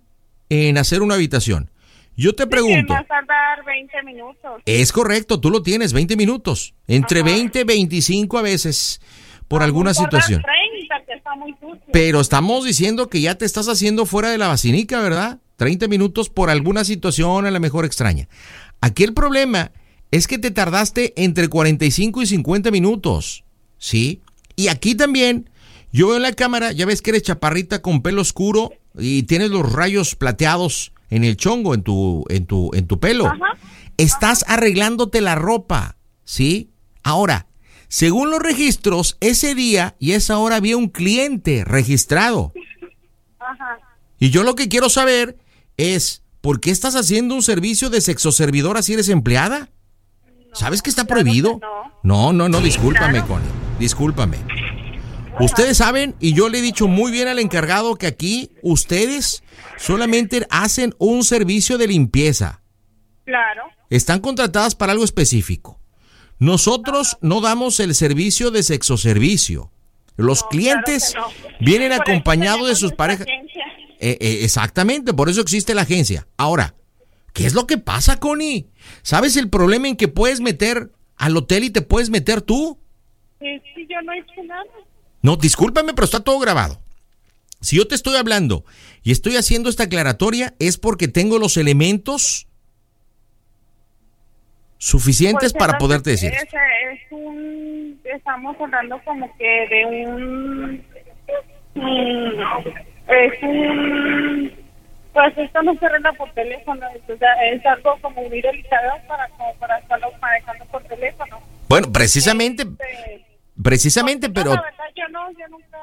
en hacer una habitación. Yo te pregunto. Va a tardar 20 minutos. Es correcto, tú lo tienes, 20 minutos. Entre 20 y 25 a veces, por alguna situación. 30, que está muy. Pero estamos diciendo que ya te estás haciendo fuera de la vacinica, ¿verdad? 30 minutos por alguna situación a lo mejor extraña. Aquí el problema es que te tardaste entre 45 y 50 minutos, ¿sí? Y aquí también, yo veo en la cámara, ya ves que eres chaparrita con pelo oscuro y tienes los rayos plateados en el chongo, en tu, en tu, en tu pelo. Estás arreglándote la ropa, ¿sí? Ahora, según los registros, ese día y esa hora había un cliente registrado. Ajá. Y yo lo que quiero saber es, ¿por qué estás haciendo un servicio de sexoservidora si eres empleada? ¿Sabes que está prohibido? No, no, no, discúlpame, Connie. Discúlpame. Ustedes saben, y yo le he dicho muy bien al encargado que aquí ustedes solamente hacen un servicio de limpieza. Claro. Están contratadas para algo específico. Nosotros no damos el servicio de sexoservicio. Los clientes no. vienen Por acompañados de sus parejas. Eh, eh, exactamente, por eso existe la agencia. Ahora, ¿qué es lo que pasa, Connie? ¿Sabes el problema en que puedes meter al hotel y te puedes meter tú? Sí, sí, yo no he hecho nada. No, discúlpame, pero está todo grabado. Si yo te estoy hablando y estoy haciendo esta aclaratoria, es porque tengo los elementos suficientes Pues, para es- poderte decir. Es, es un, estamos hablando como que de un, es un, pues esto no se arregla por teléfono, o sea, es algo como delicado para, como para estarlo manejando por teléfono. Bueno, precisamente, Este, precisamente, pero la verdad, yo no, yo nunca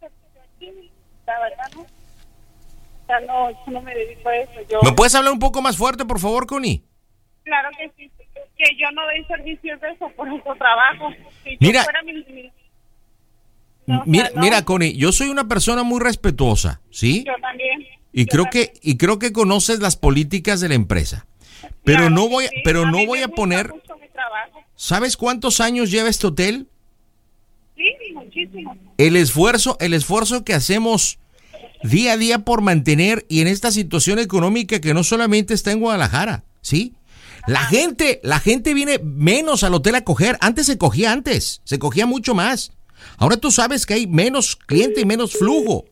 servicio aquí, la verdad, ¿no? O sea, no, yo no me dedico a eso. Yo, ¿me puedes hablar un poco más fuerte, por favor, Connie? Claro que sí, que yo no doy servicios de eso, por eso trabajo. Si yo Mira. fuera mi- mi- No, o sea, Mira, no. mira, Connie, yo soy una persona muy respetuosa, ¿sí? yo también. Y creo que y creo que conoces las políticas de la empresa. Pero Claro no voy sí, pero a no voy a poner. ¿Sabes cuántos años lleva este hotel? Sí, muchísimo. El esfuerzo, el esfuerzo que hacemos día a día por mantener y en esta situación económica que no solamente está en Guadalajara, ¿sí? La gente, la gente viene menos al hotel a coger. Antes se cogía antes, se cogía mucho más. Ahora tú sabes que hay menos cliente y menos flujo.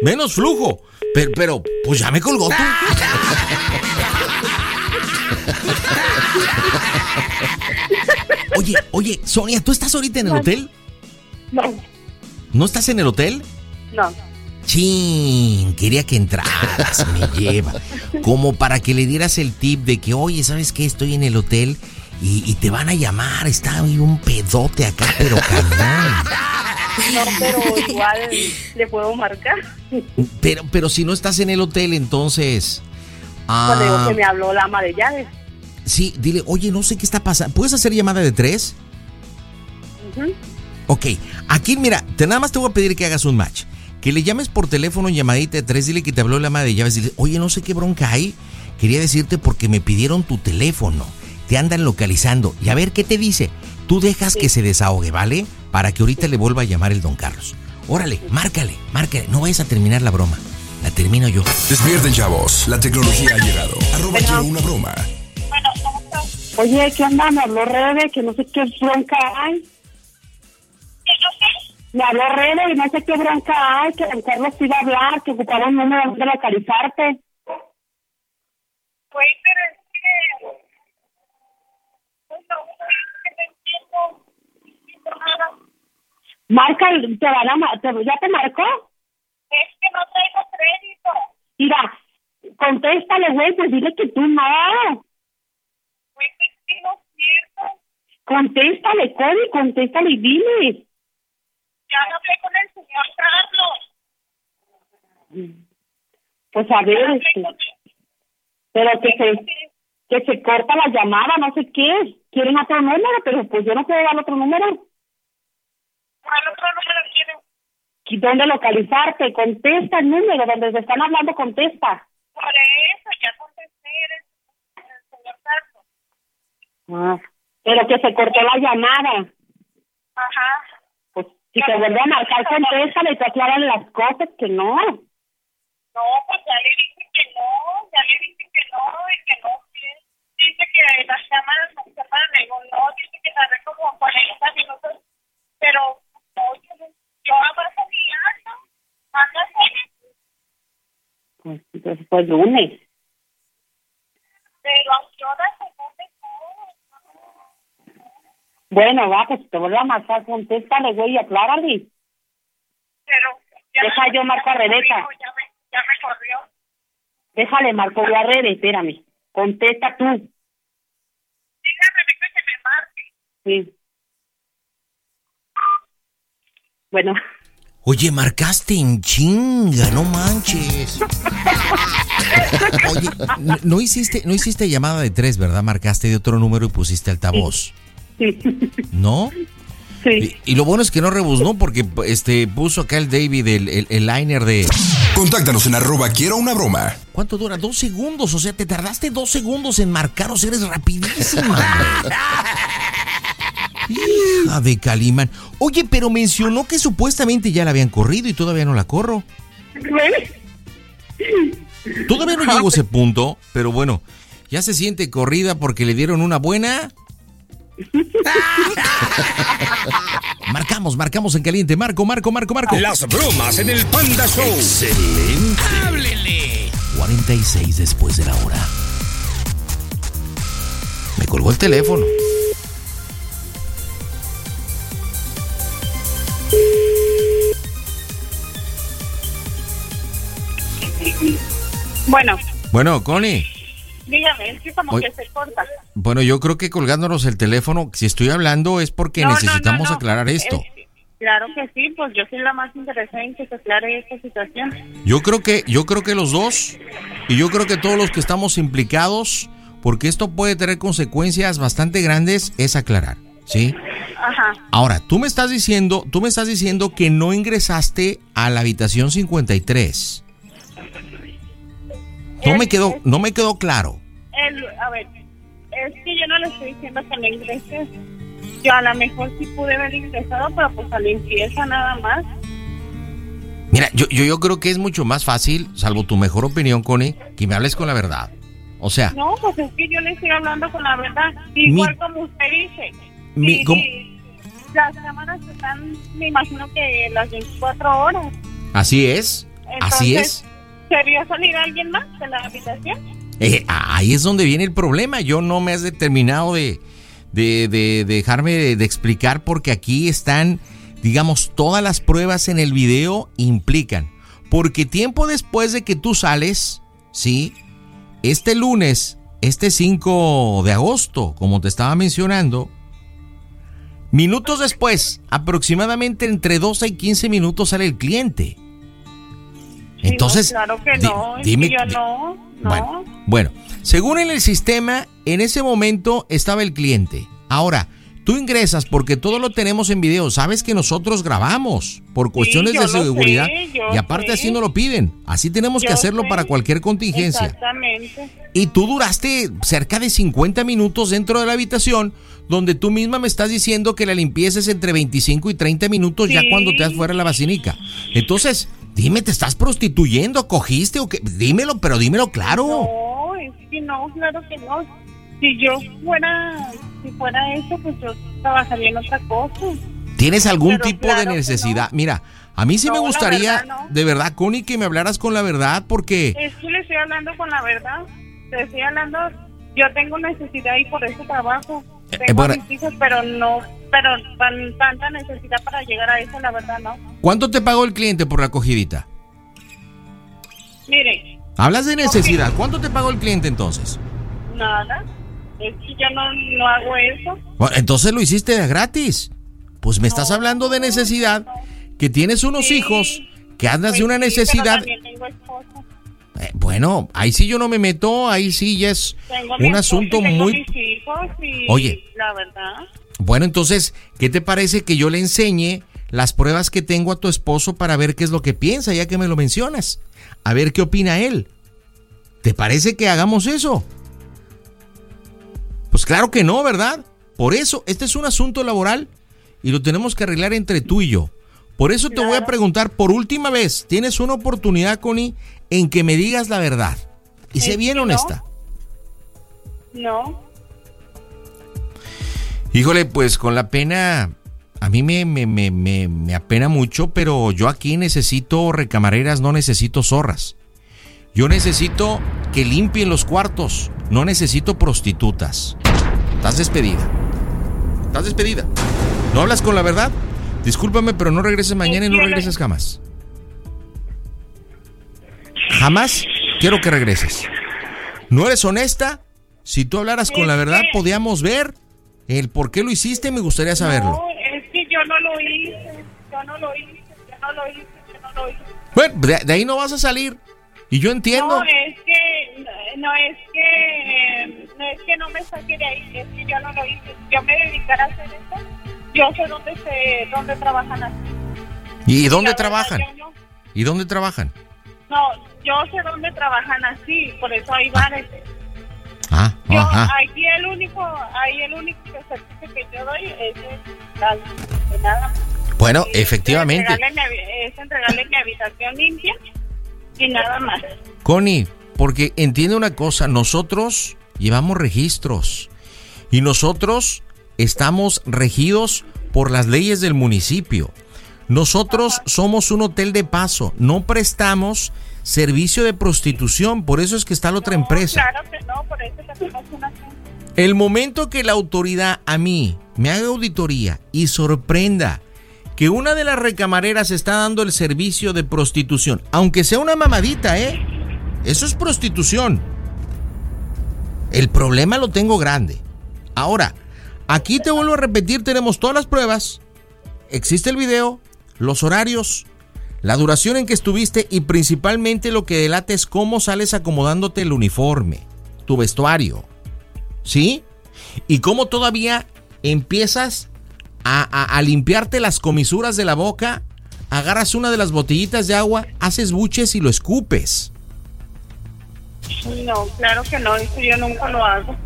Menos flujo. Pero, pero pues ya me colgó tú. Oye, oye, Sonia, ¿tú estás ahorita en el hotel? No, ¿No estás en el hotel? no. Chin, quería que entraras, me lleva. Como para que le dieras el tip de que, oye, ¿sabes qué? Estoy en el hotel y, y te van a llamar. Está ahí un pedote acá, pero cañón. No, pero igual le puedo marcar. Pero, pero si no estás en el hotel, entonces. Cuando digo Ah, que me habló la ama de llaves. sí, dile, oye, no sé qué está pasando. ¿Puedes hacer llamada de tres? Ujú. Ok, aquí mira, te nada más te voy a pedir que hagas un match. Que le llames por teléfono llamadita de tres, dile que te habló la ama de llaves, dile, oye, no sé qué bronca hay. Quería decirte porque me pidieron tu teléfono. Te andan localizando. Y a ver qué te dice. Tú dejas que se desahogue, ¿vale? Para que ahorita le vuelva a llamar el don Carlos. Órale, márcale, márcale. No vayas a terminar la broma. La termino yo. Despierten, chavos. La tecnología ha llegado. Arroba quiero una broma. Oye, ¿qué onda? Me habló Rebe, que no sé qué bronca hay me habló Rebe y no sé qué bronca hay, que el Carlos iba a hablar, que ocupaba un número de localizarte. Pues, pero es que... Pues, no, no, Marca, te van a, te, ¿ya te marcó? Es que no tengo crédito. Mira, contéstale, güey, pues dile que tú no. Pues es que no es cierto. Contéstale, Cody, contéstale y dile. Ya hablé con el señor Carlos. Pues a ver, este, pero que se, que se corta la llamada, no sé qué. Quieren otro número, pero pues yo no puedo dar otro número. ¿Cuál otro número quieren? ¿Y ¿Dónde localizarte? Contesta el número, donde se están hablando, contesta. Por eso ya contesté, eres el señor Carlos. Ah, pero que se cortó la llamada. Ajá. Pues si te vuelve a marcar, contéstale y te aclaran las cosas que no. No, pues ya le dije que no, ya le dije que no, y que no, dice que las cámaras no se paran, digo, no, dice que tardé como 40 minutos, pero no, yo, yo avanzo mi alto, mándase, Pues entonces fue lunes. pero a qué hora se Bueno, va, pues si te vuelve a marcar, contéstale, güey, y aclárale. pero ya Deja me- yo marco a Rebeca. Ya me, ya me corrió. Déjale, marco yo a Rebe, espérame. Contesta tú. Diga a Rebeca que me marque. Sí. Bueno, Oye, marcaste en chinga, no manches. Oye, no, no hiciste, no hiciste llamada de tres, ¿verdad? Marcaste de otro número y pusiste altavoz. sí. ¿No? Sí. Y, y lo bueno es que no rebuznó porque este puso acá el David el, el, el liner de. Contáctanos en arroba quiero una broma. ¿Cuánto dura? Dos segundos. O sea, te tardaste dos segundos en marcar. O sea, eres rapidísima. Hija de Calimán. Oye, pero mencionó que supuestamente ya la habían corrido y todavía no la corro. Todavía no llego a ese punto, pero bueno, ya se siente corrida porque le dieron una buena. marcamos, marcamos en caliente. Marco, Marco, Marco, Marco. Las bromas en el Panda Show. Excelente. ¡Háblele! 46 después de la hora. Me colgó el teléfono. Bueno, Bueno, Connie. Dígame, es que como Oye. que se corta. Bueno, yo creo que colgándonos el teléfono, si estoy hablando es porque No, no, necesitamos no, no. aclarar esto. Es- claro que sí, pues yo soy la más interesada en que se aclare esta situación. Yo creo que yo creo que los dos y yo creo que todos los que estamos implicados, porque esto puede tener consecuencias bastante grandes, es aclarar, ¿sí? Ajá. Ahora, tú me estás diciendo, tú me estás diciendo que no ingresaste a la habitación 53. No me quedó no me quedó claro. El, a ver, es que yo no le estoy diciendo que no ingreses. Yo a lo mejor sí pude haber ingresado, pero pues a limpieza nada más. Mira, yo, yo, yo creo que es mucho más fácil, salvo tu mejor opinión, Connie, que me hables con la verdad. O sea, No, pues es que yo le estoy hablando con la verdad. Igual como usted dice. Las cámaras están, me imagino que las 24 horas. así es, así es. ¿Se vio salir alguien más de la habitación? Eh, ahí es donde viene el problema. Yo no me has determinado de, de, de dejarme de, de explicar porque aquí están, digamos, todas las pruebas en el video implican. Porque tiempo después de que tú sales, sí, este lunes, este 5 de agosto, como te estaba mencionando, minutos después, aproximadamente entre 12 y 15 minutos sale el cliente. Entonces, Digo, claro que no, dime- yo no, no. bueno, bueno, según en el sistema, en ese momento estaba el cliente. Ahora, tú ingresas porque todo lo tenemos en video. Sabes que nosotros grabamos por cuestiones de sé, seguridad y aparte sé. así nos lo piden. Así tenemos que hacerlo sé. para cualquier contingencia. Exactamente. Y tú duraste cerca de 50 minutos dentro de la habitación donde tú misma me estás diciendo que la limpieza es entre 25 y 30 minutos ya cuando te das fuera la vacinica. Entonces, dime, ¿te estás prostituyendo? ¿Cogiste o qué? Dímelo, pero dímelo claro. No, es que no, claro que no. Si yo fuera, si fuera eso, pues yo trabajaría en otra cosa. ¿Tienes algún Pero tipo claro de necesidad? Mira, a mí sí No, me gustaría, verdad, no. de verdad, Connie, que me hablaras con la verdad porque... Es que le estoy hablando con la verdad. Te estoy hablando, yo tengo necesidad y por eso trabajo. Eh, Tengo bueno. a mis hijos, pero no, pero tan, tanta necesidad para llegar a eso, la verdad, no. ¿Cuánto te pagó el cliente por la acogidita? Mire, Hablas de necesidad. ¿Cuánto te pagó el cliente entonces? nada. Es que yo no, no hago eso. Bueno, entonces lo hiciste gratis. Pues me estás hablando de necesidad, que tienes unos hijos, que andas de una Pues sí, pero necesidad. también tengo esposo. Eh, bueno, ahí sí yo no me meto, ahí sí ya es Tengo un esposo asunto tengo muy... mis hijos y Oye. la verdad. Bueno, entonces, ¿qué te parece que yo le enseñe las pruebas que tengo a tu esposo para ver qué es lo que piensa, ya que me lo mencionas? A ver qué opina él. ¿Te parece que hagamos eso? Pues claro que no, ¿verdad? Por eso, este es un asunto laboral y lo tenemos que arreglar entre tú y yo. Por eso te voy a preguntar por última vez, tienes una oportunidad, Connie, en que me digas la verdad. Y sé bien no. honesta. No. Híjole, pues con la pena, a mí me, me, me, me, me apena mucho, pero yo aquí necesito recamareras, no necesito zorras. Yo necesito que limpien los cuartos, no necesito prostitutas. Estás despedida. Estás despedida. ¿No hablas con la verdad? Discúlpame, pero no regreses mañana y no regreses jamás. Jamás quiero que regreses. ¿No eres honesta? Si tú hablaras con la verdad, podíamos ver el por qué lo hiciste, me gustaría saberlo. No, es que yo no lo hice. Yo no lo hice. Yo no lo hice. Yo no lo hice. Bueno, de, de ahí no vas a salir. Y yo entiendo. No, es que no es que no es que no me saque de ahí, es que yo no lo hice. Yo me dedicara a hacer eso. Yo sé dónde se dónde trabajan así. ¿Y dónde La trabajan? no- ¿Y dónde trabajan? No, yo sé dónde trabajan así, por eso hay bares. Ah, Yo, ajá. aquí el único, ahí el único servicio que yo doy es de, de nada. Bueno, Es efectivamente. entregarle mi habi- es entregarle mi habitación limpia y nada más. Connie, porque entiende una cosa, nosotros llevamos registros y nosotros estamos regidos por las leyes del municipio. Nosotros somos un hotel de paso, no prestamos servicio de prostitución, por eso es que está la otra empresa. Claro que no, por eso tenemos una El momento que la autoridad a mí me haga auditoría y sorprenda que una de las recamareras está dando el servicio de prostitución, aunque sea una mamadita, ¿eh? Eso es prostitución. El problema lo tengo grande. Ahora, aquí te vuelvo a repetir, tenemos todas las pruebas. Existe el video, los horarios, la duración en que estuviste y principalmente lo que delata es cómo sales acomodándote el uniforme, tu vestuario. ¿Sí? Y cómo todavía empiezas a, a- a limpiarte las comisuras de la boca, agarras una de las botellitas de agua, haces buches y lo escupes. No, claro que no, eso yo nunca lo hago.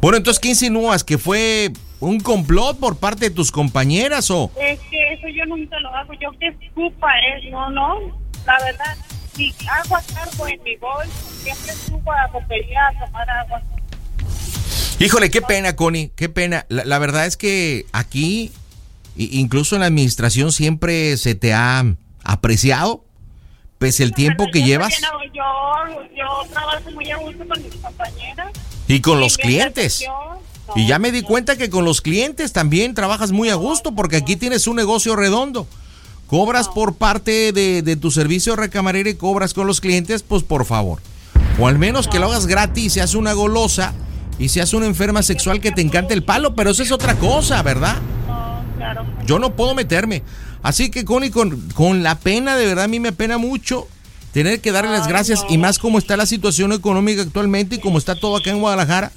Bueno, entonces, ¿qué insinúas? ¿Que fue un complot por parte de tus compañeras o...? Es que eso yo nunca lo hago, yo que escupa es, no, no, la verdad, si hago a cargo en mi bolso, siempre subo a la botellería a tomar agua. Híjole, qué pena, Connie, qué pena. La, la verdad es que aquí, incluso en la administración, siempre se te ha apreciado, pese el tiempo que llevas Yo, yo, trabajo muy a gusto con mis compañeras. y con los clientes. Y ya me di cuenta que con los clientes también trabajas muy a gusto porque aquí tienes un negocio redondo. Cobras por parte de, de tu servicio recamarera y cobras con los clientes, pues por favor. O al menos que lo hagas gratis y seas una golosa y seas una enferma sexual que te encante el palo, pero eso es otra cosa, ¿verdad? claro. Yo no puedo meterme. Así que, Connie, con, con la pena, de verdad, a mí me apena mucho tener que darle las gracias y más como está la situación económica actualmente y como está todo acá en Guadalajara.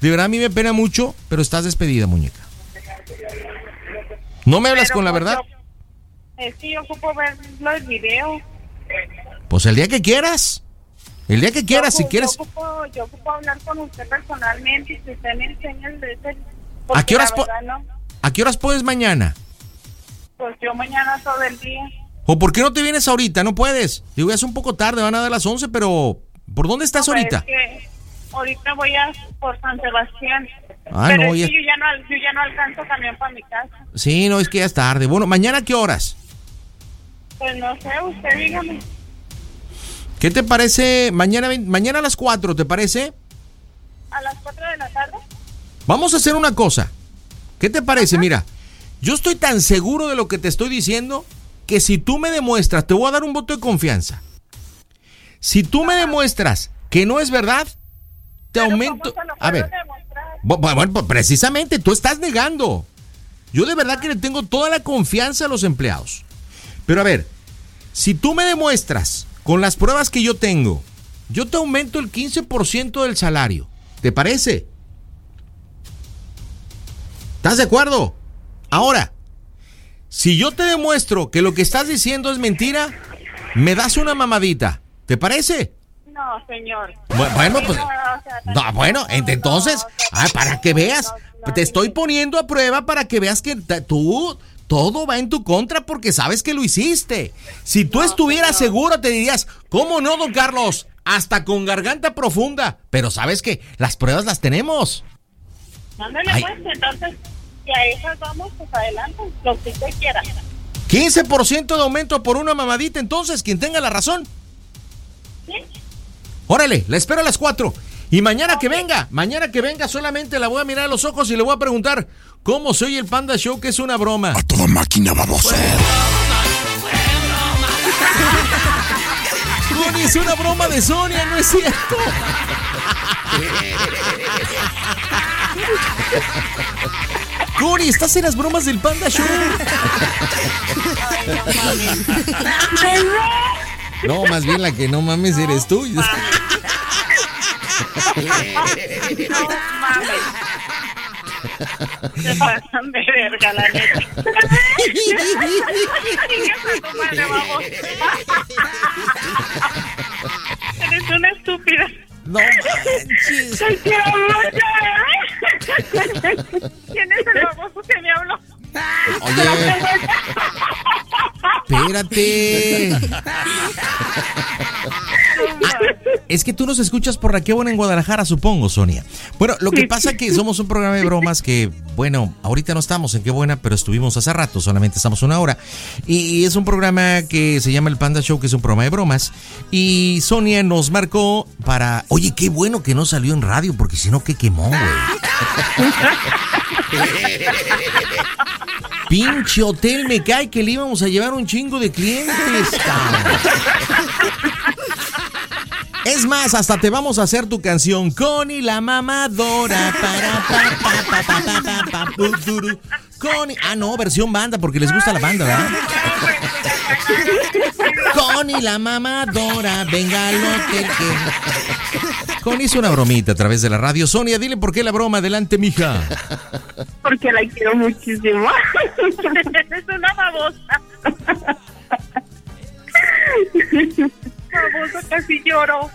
De verdad, a mí me apena mucho, pero estás despedida, muñeca. ¿No me hablas Pero, con la verdad? yo- Es que yo ocupo ver los videos. Pues el día que quieras. El día que quieras, si quieres. Yo ocupo, yo ocupo hablar con usted personalmente y si usted me enseña el de ese. ¿A qué horas verdad no, ¿A qué horas puedes mañana? Pues yo mañana todo el día. ¿O por qué no te vienes ahorita? No puedes. Digo, ya es un poco tarde, van a dar las 11, pero ¿por dónde estás No, ahorita? Es que ahorita voy a por San Sebastián. Ah, pero no, es ya- que yo ya no, yo ya no alcanzo camión para mi casa. Sí, no, es que ya es tarde. Bueno, ¿mañana qué horas? Pues no sé, usted dígame. ¿Qué te parece mañana, mañana a las 4, ¿te parece? ¿A las 4 de la tarde? Vamos a hacer una cosa. ¿Qué te parece? Mira, yo estoy tan seguro de lo que te estoy diciendo que si tú me demuestras, te voy a dar un voto de confianza. Si tú me demuestras que no es verdad, te aumento. A ver. Bueno, pues precisamente, tú estás negando. Yo de verdad que le tengo toda la confianza a los empleados. Pero a ver, si tú me demuestras con las pruebas que yo tengo, yo te aumento el 15% del salario. ¿Te parece? ¿Estás de acuerdo? Ahora, si yo te demuestro que lo que estás diciendo es mentira, me das una mamadita. ¿Te parece? No, señor. Bu- Bueno, pues. No, bueno, ent- entonces, ah, para que veas, te estoy poniendo a prueba para que veas que tú todo va en tu contra porque sabes que lo hiciste. Si tú estuvieras seguro, te dirías, ¿cómo no, don Carlos? Hasta con garganta profunda. Pero sabes que las pruebas las tenemos. Ándale, pues, entonces, si a esas vamos, pues adelante, lo que usted quiera. 15% de aumento por una mamadita, entonces, quien tenga la razón. ¿Sí? Órale, la espero a las 4. Y mañana que venga, mañana que venga solamente la voy a mirar a los ojos y le voy a preguntar cómo soy el Panda Show, que es una broma. A toda máquina babosa. Connie, es una broma de Sonia, no es cierto. Connie, estás en las bromas del Panda Show. No, más bien la que no mames eres tú. No mames. Se pasan de verga, la neta. Eres una estúpida. No manches. Te quiero mucho. ¿Quién es el baboso que me habló? Oye. Espérate. Es que tú nos escuchas por la que buena en Guadalajara, supongo, Sonia. Bueno, lo que pasa que somos un programa de bromas que, bueno, ahorita no estamos en qué buena, pero estuvimos hace rato, solamente estamos una hora. Y es un programa que se llama El Panda Show, que es un programa de bromas. Y Sonia nos marcó para. Oye, qué bueno que no salió en radio, porque si no, qué quemón, güey. Pinche hotel me cae que le íbamos a llevar un chingo de clientes. Es más, hasta te vamos a hacer tu canción, Connie la mamadora. Connie. Ah, no, versión banda, porque les gusta la banda, ¿verdad? Connie la mamadora, venga lo que quiera. Connie hizo una bromita a través de la radio. Sonia, dile por qué la broma. Adelante, mija. Porque la quiero muchísimo. es una babosa. Casi lloro.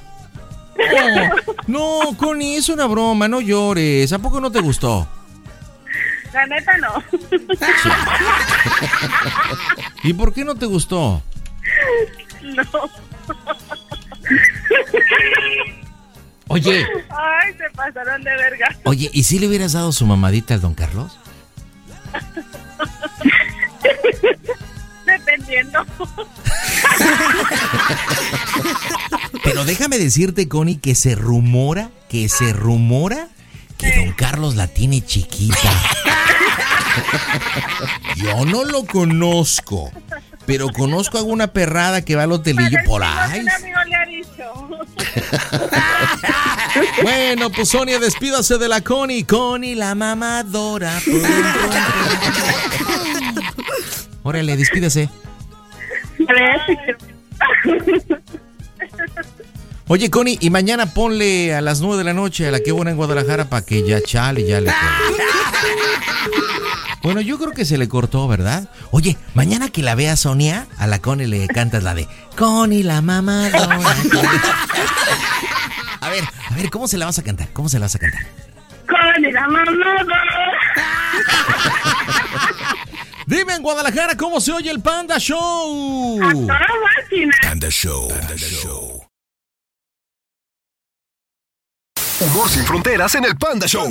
No, no, Connie, es una broma, no llores. ¿A poco no te gustó? La neta no. ¿Y por qué no te gustó? No. Oye, Ay, se pasaron de verga. oye, ¿y si le hubieras dado su mamadita al don Carlos? Dependiendo. Pero déjame decirte, Connie, que se rumora, que se rumora que don Carlos la tiene chiquita. Yo no lo conozco, pero conozco a alguna perrada que va al hotelillo por ahí. Un amigo le ha dicho. Bueno, pues Sonia, despídase de la Connie. Connie, la mamadora. Pum, pum, Oye, Connie, y mañana ponle a las 9 de la noche a la que buena en Guadalajara para que ya chale, ya le. Bueno, yo creo que se le cortó, ¿verdad? Oye, mañana que la vea Sonia, a la Connie le cantas la de Connie la mamadora. A ver, a ver, ¿cómo se la vas a cantar? ¿Cómo se la vas a cantar? Con la mamadora. Dime en Guadalajara cómo se oye el Panda Show. Panda Show. Panda Show. Humor sin fronteras en el Panda Show.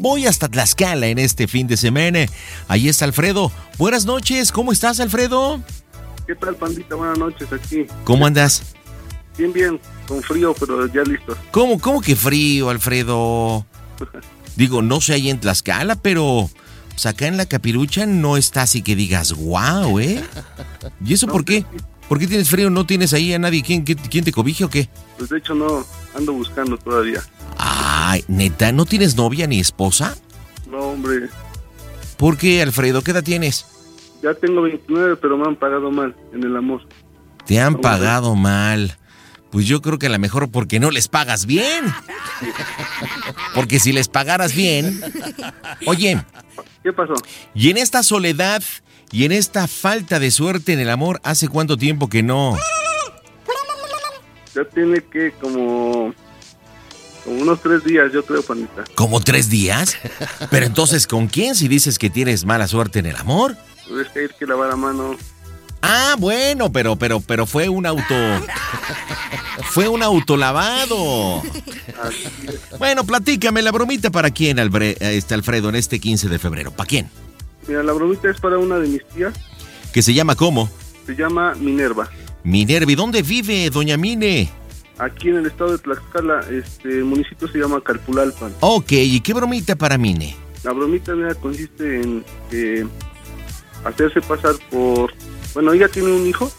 Voy hasta Tlaxcala en este fin de semana. Ahí está Alfredo. Buenas noches, ¿cómo estás, Alfredo? ¿Qué tal, pandita? Buenas noches aquí. ¿Cómo andas? Bien, bien, con frío, pero ya listos. ¿Cómo, cómo que frío, Alfredo? Digo, no sé ahí en Tlaxcala, pero pues acá en la capirucha no está así que digas, wow, ¿eh? ¿Y eso por qué? ¿Por qué tienes frío? ¿No tienes ahí a nadie? ¿Quién, qué- quién te cobije o qué? Pues de hecho no, ando buscando todavía. Ay, neta, ¿no tienes novia ni esposa? No, hombre, ¿Por qué, Alfredo? ¿Qué edad tienes? ya tengo 29, pero me han pagado mal en el amor. Te han pagado mal. Pues yo creo que a lo mejor porque no les pagas bien. Porque si les pagaras bien. Oye, ¿Qué pasó? y en esta soledad y en esta falta de suerte en el amor, ¿hace cuánto tiempo que no? Ya tiene que como, como unos tres días, yo creo, panita. ¿Como tres días? Pero entonces, ¿con quién si dices que tienes mala suerte en el amor? Pues es que hay que lavar la mano. Ah, bueno, pero, pero, pero fue un auto. Fue un autolavado. Bueno, platícame la bromita para quién, Albre- este Alfredo, en este 15 de febrero. ¿Para quién? Mira, la bromita es para una de mis tías. Que se llama cómo? Se llama Minerva. Minerva. ¿Y dónde vive, doña Mine? Aquí en el estado de Tlaxcala, este el municipio se llama Calpulalpan. Ok, ¿y qué bromita para Mine? La bromita mira, consiste en eh, hacerse pasar por... Bueno, ella tiene un hijo,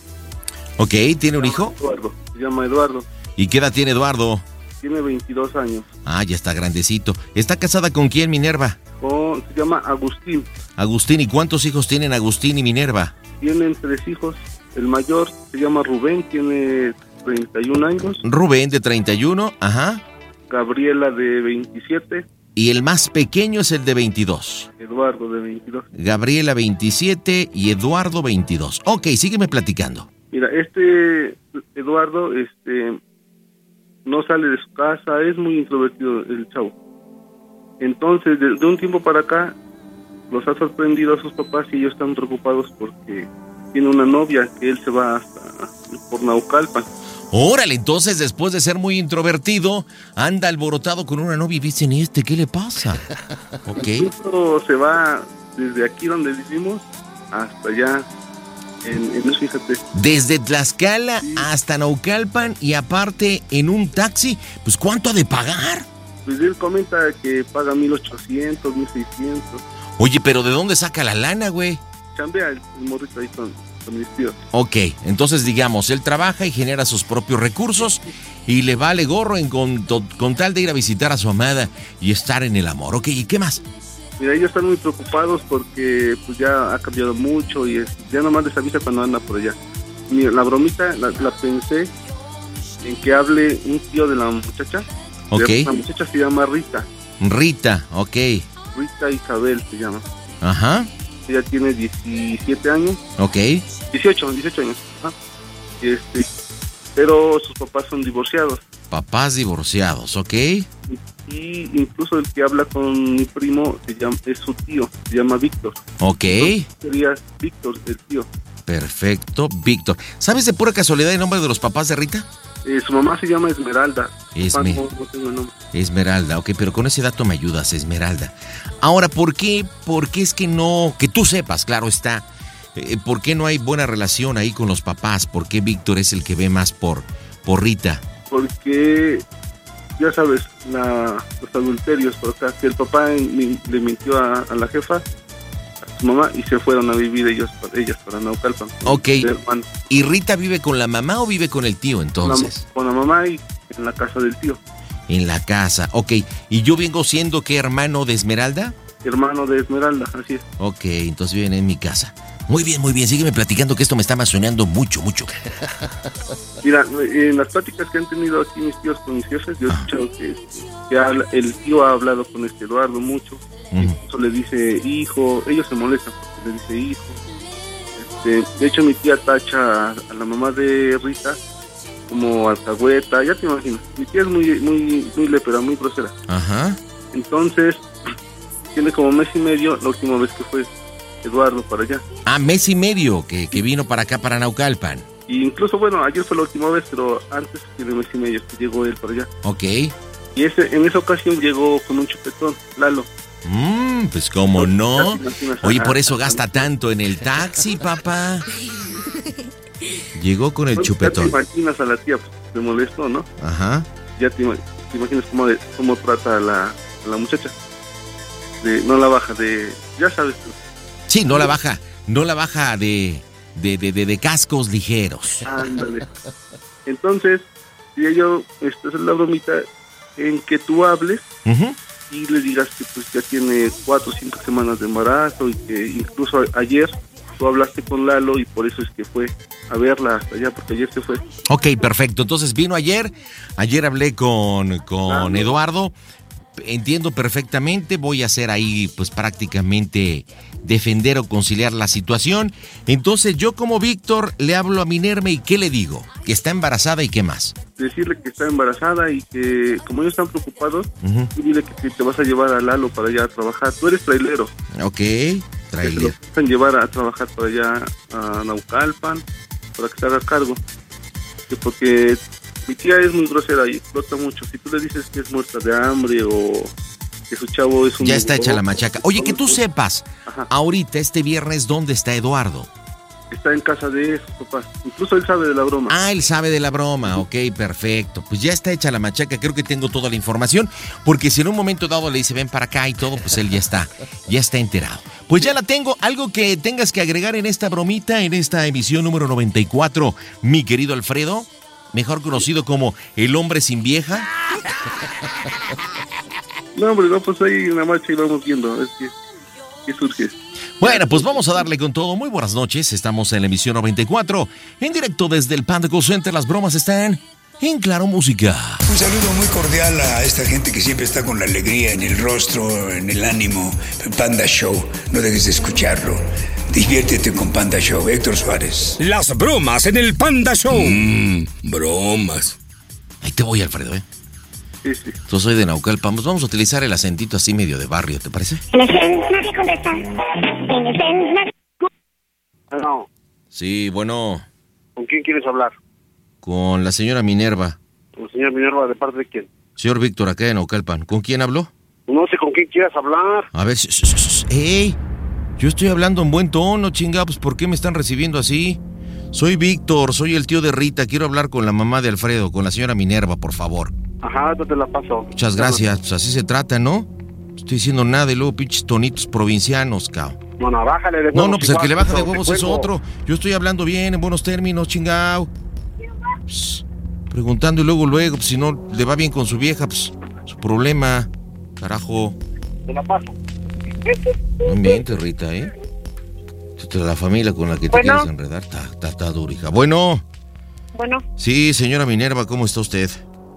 Ok, ¿tiene un hijo? Eduardo. Se llama Eduardo. ¿Y qué edad tiene Eduardo? Tiene 22 años. Ah, ya está grandecito. ¿Está casada con quién, Minerva? Con- se llama Agustín. Agustín, ¿y cuántos hijos tienen Agustín y Minerva? Tienen tres hijos. El mayor se llama Rubén, tiene 31 años. Rubén, de 31, ajá. Gabriela, de 27. Y el más pequeño es el de 22. Eduardo, de 22. Gabriela 27 y Eduardo 22. Ok, sígueme platicando. Mira, este Eduardo este, no sale de su casa, es muy introvertido el chavo. Entonces, de, de un tiempo para acá, los ha sorprendido a sus papás y ellos están preocupados porque tiene una novia que él se va hasta por Naucalpan. Órale, entonces después de ser muy introvertido, anda alborotado con una novia y dicen, ¿y este qué le pasa? Ok. Incluso se va desde aquí donde vivimos hasta allá, en, en fíjate, Desde Tlaxcala hasta Naucalpan y aparte en un taxi, pues ¿cuánto ha de pagar? pues él comenta que paga 1800, 1600. Oye, pero ¿de dónde saca la lana, güey? Chambea el, el morrito ahí con, con mis tíos. Ok, entonces digamos, él trabaja y genera sus propios recursos y le vale gorro en con, con tal de ir a visitar a su amada y estar en el amor. Ok, ¿y qué más? Mira, ellos están muy preocupados porque pues ya ha cambiado mucho y es- ya nomás les avisa cuando anda por allá. Mira, la bromita la, la pensé en que hable un tío de la muchacha. Ok. La muchacha se llama Rita. Rita, ok. Rita Isabel se llama. Ajá, Ella tiene 17 años. ok. 18, 18 años. ajá. Este, pero sus papás son divorciados. Papás divorciados, ok. Y incluso el que habla con mi primo se llama, es su tío, se llama Víctor. Ok, Sería Víctor, el tío. Perfecto. Víctor, ¿sabes de pura casualidad el nombre de los papás de Rita? Eh, su mamá se llama Esmeralda. Esme- Papá, no- no tengo el nombre. Esmeralda, ok, pero con ese dato me ayudas, Esmeralda. Ahora, ¿por qué? ¿Por qué es que no, que tú sepas, claro está, eh, ¿por qué no hay buena relación ahí con los papás? ¿Por qué Víctor es el que ve más por, por Rita? Porque, ya sabes, la, los adulterios, o sea, que el papá le mintió a, a la jefa, su mamá, y se fueron a vivir ellos, ellas para Naucalpan. Ok. ¿Y Rita vive con la mamá o vive con el tío Con la- entonces? con la mamá y en la casa del tío. En la casa, ok. ¿Y yo vengo siendo qué hermano de Esmeralda? Hermano de Esmeralda, así es. Ok, entonces viven en mi casa. Muy bien, muy bien, sígueme platicando que esto me está emocionando mucho, mucho. Mira, en las pláticas que han tenido aquí mis tíos con mis jefes, yo he escuchado que, que el tío ha hablado con este Eduardo mucho. Incluso le dice hijo, ellos se molestan porque le dice hijo. Este, de hecho, mi tía tacha a, a la mamá de Rita como alcahueta, ya te imaginas. Mi tía es muy, muy, muy lepera, muy grosera. Ajá. Entonces, tiene como mes y medio la última vez que fue Eduardo para allá. Ah, mes y medio que, que vino para acá, para Naucalpan. Y incluso, bueno, ayer fue la última vez, pero antes tiene mes y medio que llegó él para allá. Ok. Y ese, en esa ocasión llegó con un chupetón, Lalo. Mmm, pues cómo no. Te Oye, por eso gasta tanto en el taxi, papá. Llegó con el Ya te chupetón. imaginas a la tía, pues, se molestó, ¿no? Ajá. Ya te, te imaginas cómo, de- cómo trata a la, a la muchacha. De, no la baja, de, ya sabes. Sí, no la baja, no la baja de, de, de, de, de cascos ligeros. Ándale. Entonces, y yo, esta es la bromita en que tú hables y le digas que pues ya tiene cuatro o cinco semanas de embarazo y que incluso ayer tú hablaste con Lalo y por eso es que fue a verla hasta allá, porque ayer se fue. Ok, perfecto. Entonces vino ayer, ayer hablé con, con Eduardo, entiendo perfectamente, voy a hacer ahí pues prácticamente defender o conciliar la situación. Entonces yo como Víctor le hablo a Minerva y ¿qué le digo? Que está embarazada y qué más. Decirle que está embarazada y que como ellos están preocupados, tú dile que te, vas a llevar a Lalo para allá a trabajar. Tú eres trailero. Ok, Que te lo llevar a trabajar para allá a Naucalpan para que te haga cargo. Que porque mi tía es muy grosera y explota mucho. Si tú le dices que es muerta de hambre o que su chavo es un... Ya está hecha la machaca. Oye, que tú sepas, Ajá. ahorita este viernes, ¿dónde está Eduardo? Está en casa de sus papás. Incluso él sabe de la broma. Ah, él sabe de la broma, ok, perfecto. Pues ya está hecha la machaca, creo que tengo toda la información, porque si en un momento dado le dice ven para acá y todo, pues él ya está, ya está enterado. Pues ya la tengo, algo que tengas que agregar en esta bromita, en esta emisión número 94, mi querido Alfredo, mejor conocido como el hombre sin vieja. No, hombre, no, pues ahí en la marcha y vamos viendo. a ver qué, qué surge. Bueno, pues vamos a darle con todo. Muy buenas noches, estamos en la emisión 94, en directo desde el Panda Call Center, las bromas están en Claro Música. Un saludo muy cordial a esta gente que siempre está con la alegría en el rostro, en el ánimo. Panda Show, no dejes de escucharlo. Diviértete con Panda Show. Héctor Suárez. Las bromas en el Panda Show. Mm, bromas. Ahí te voy, Alfredo, ¿eh? Sí, sí. Yo soy de Naucalpan, pues vamos a utilizar el acentito así medio de barrio, ¿te parece? No, Sí, bueno, ¿con quién quieres hablar? Con la señora Minerva. Con el señor Minerva, ¿de parte de quién? Señor Víctor, acá en Naucalpan. ¿Con quién habló? No sé con quién quieras hablar. A ver, ¡ey! Yo estoy hablando en buen tono, chinga, pues ¿por qué me están recibiendo así? Soy Víctor, soy el tío de Rita, quiero hablar con la mamá de Alfredo, con la señora Minerva, por favor. Ajá, no te la paso. Muchas gracias, pues así se trata, ¿no? No estoy diciendo nada y luego pinches tonitos provincianos, cao. No, no, bájale de huevos. No, no, pues el que le baja de huevos es otro. Yo estoy hablando bien, en buenos términos, chingao. Pss, preguntando y luego, luego, pues, si no le va bien con su vieja, pues su problema. Carajo. Te la paso. No inventes, Rita, ¿eh? La familia con la que te Bueno. quieres enredar está, está, está dura, hija. Bueno, Bueno, sí, señora Minerva, ¿cómo está usted?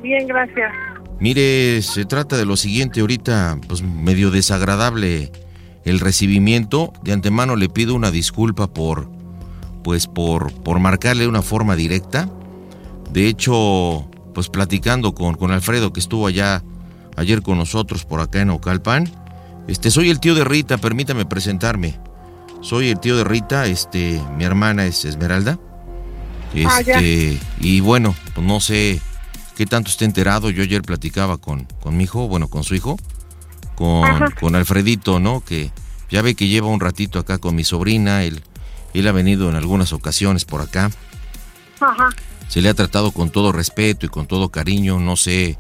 bien, gracias. Mire, se trata de lo siguiente ahorita, pues medio desagradable el recibimiento. De antemano le pido una disculpa por, pues por, por marcarle una forma directa. De hecho, pues platicando con, con Alfredo que estuvo allá ayer con nosotros por acá en Ocalpan. Este, soy el tío de Rita, permítame presentarme. Soy el tío de Rita, este, mi hermana es Esmeralda. Ah. Este, y bueno, pues no sé qué tanto esté enterado. Yo ayer platicaba con, con mi hijo, bueno, con su hijo, con, con Alfredito, ¿no? Que ya ve que lleva un ratito acá con mi sobrina. Él, él ha venido en algunas ocasiones por acá. Ajá. Se le ha tratado con todo respeto y con todo cariño. No sé,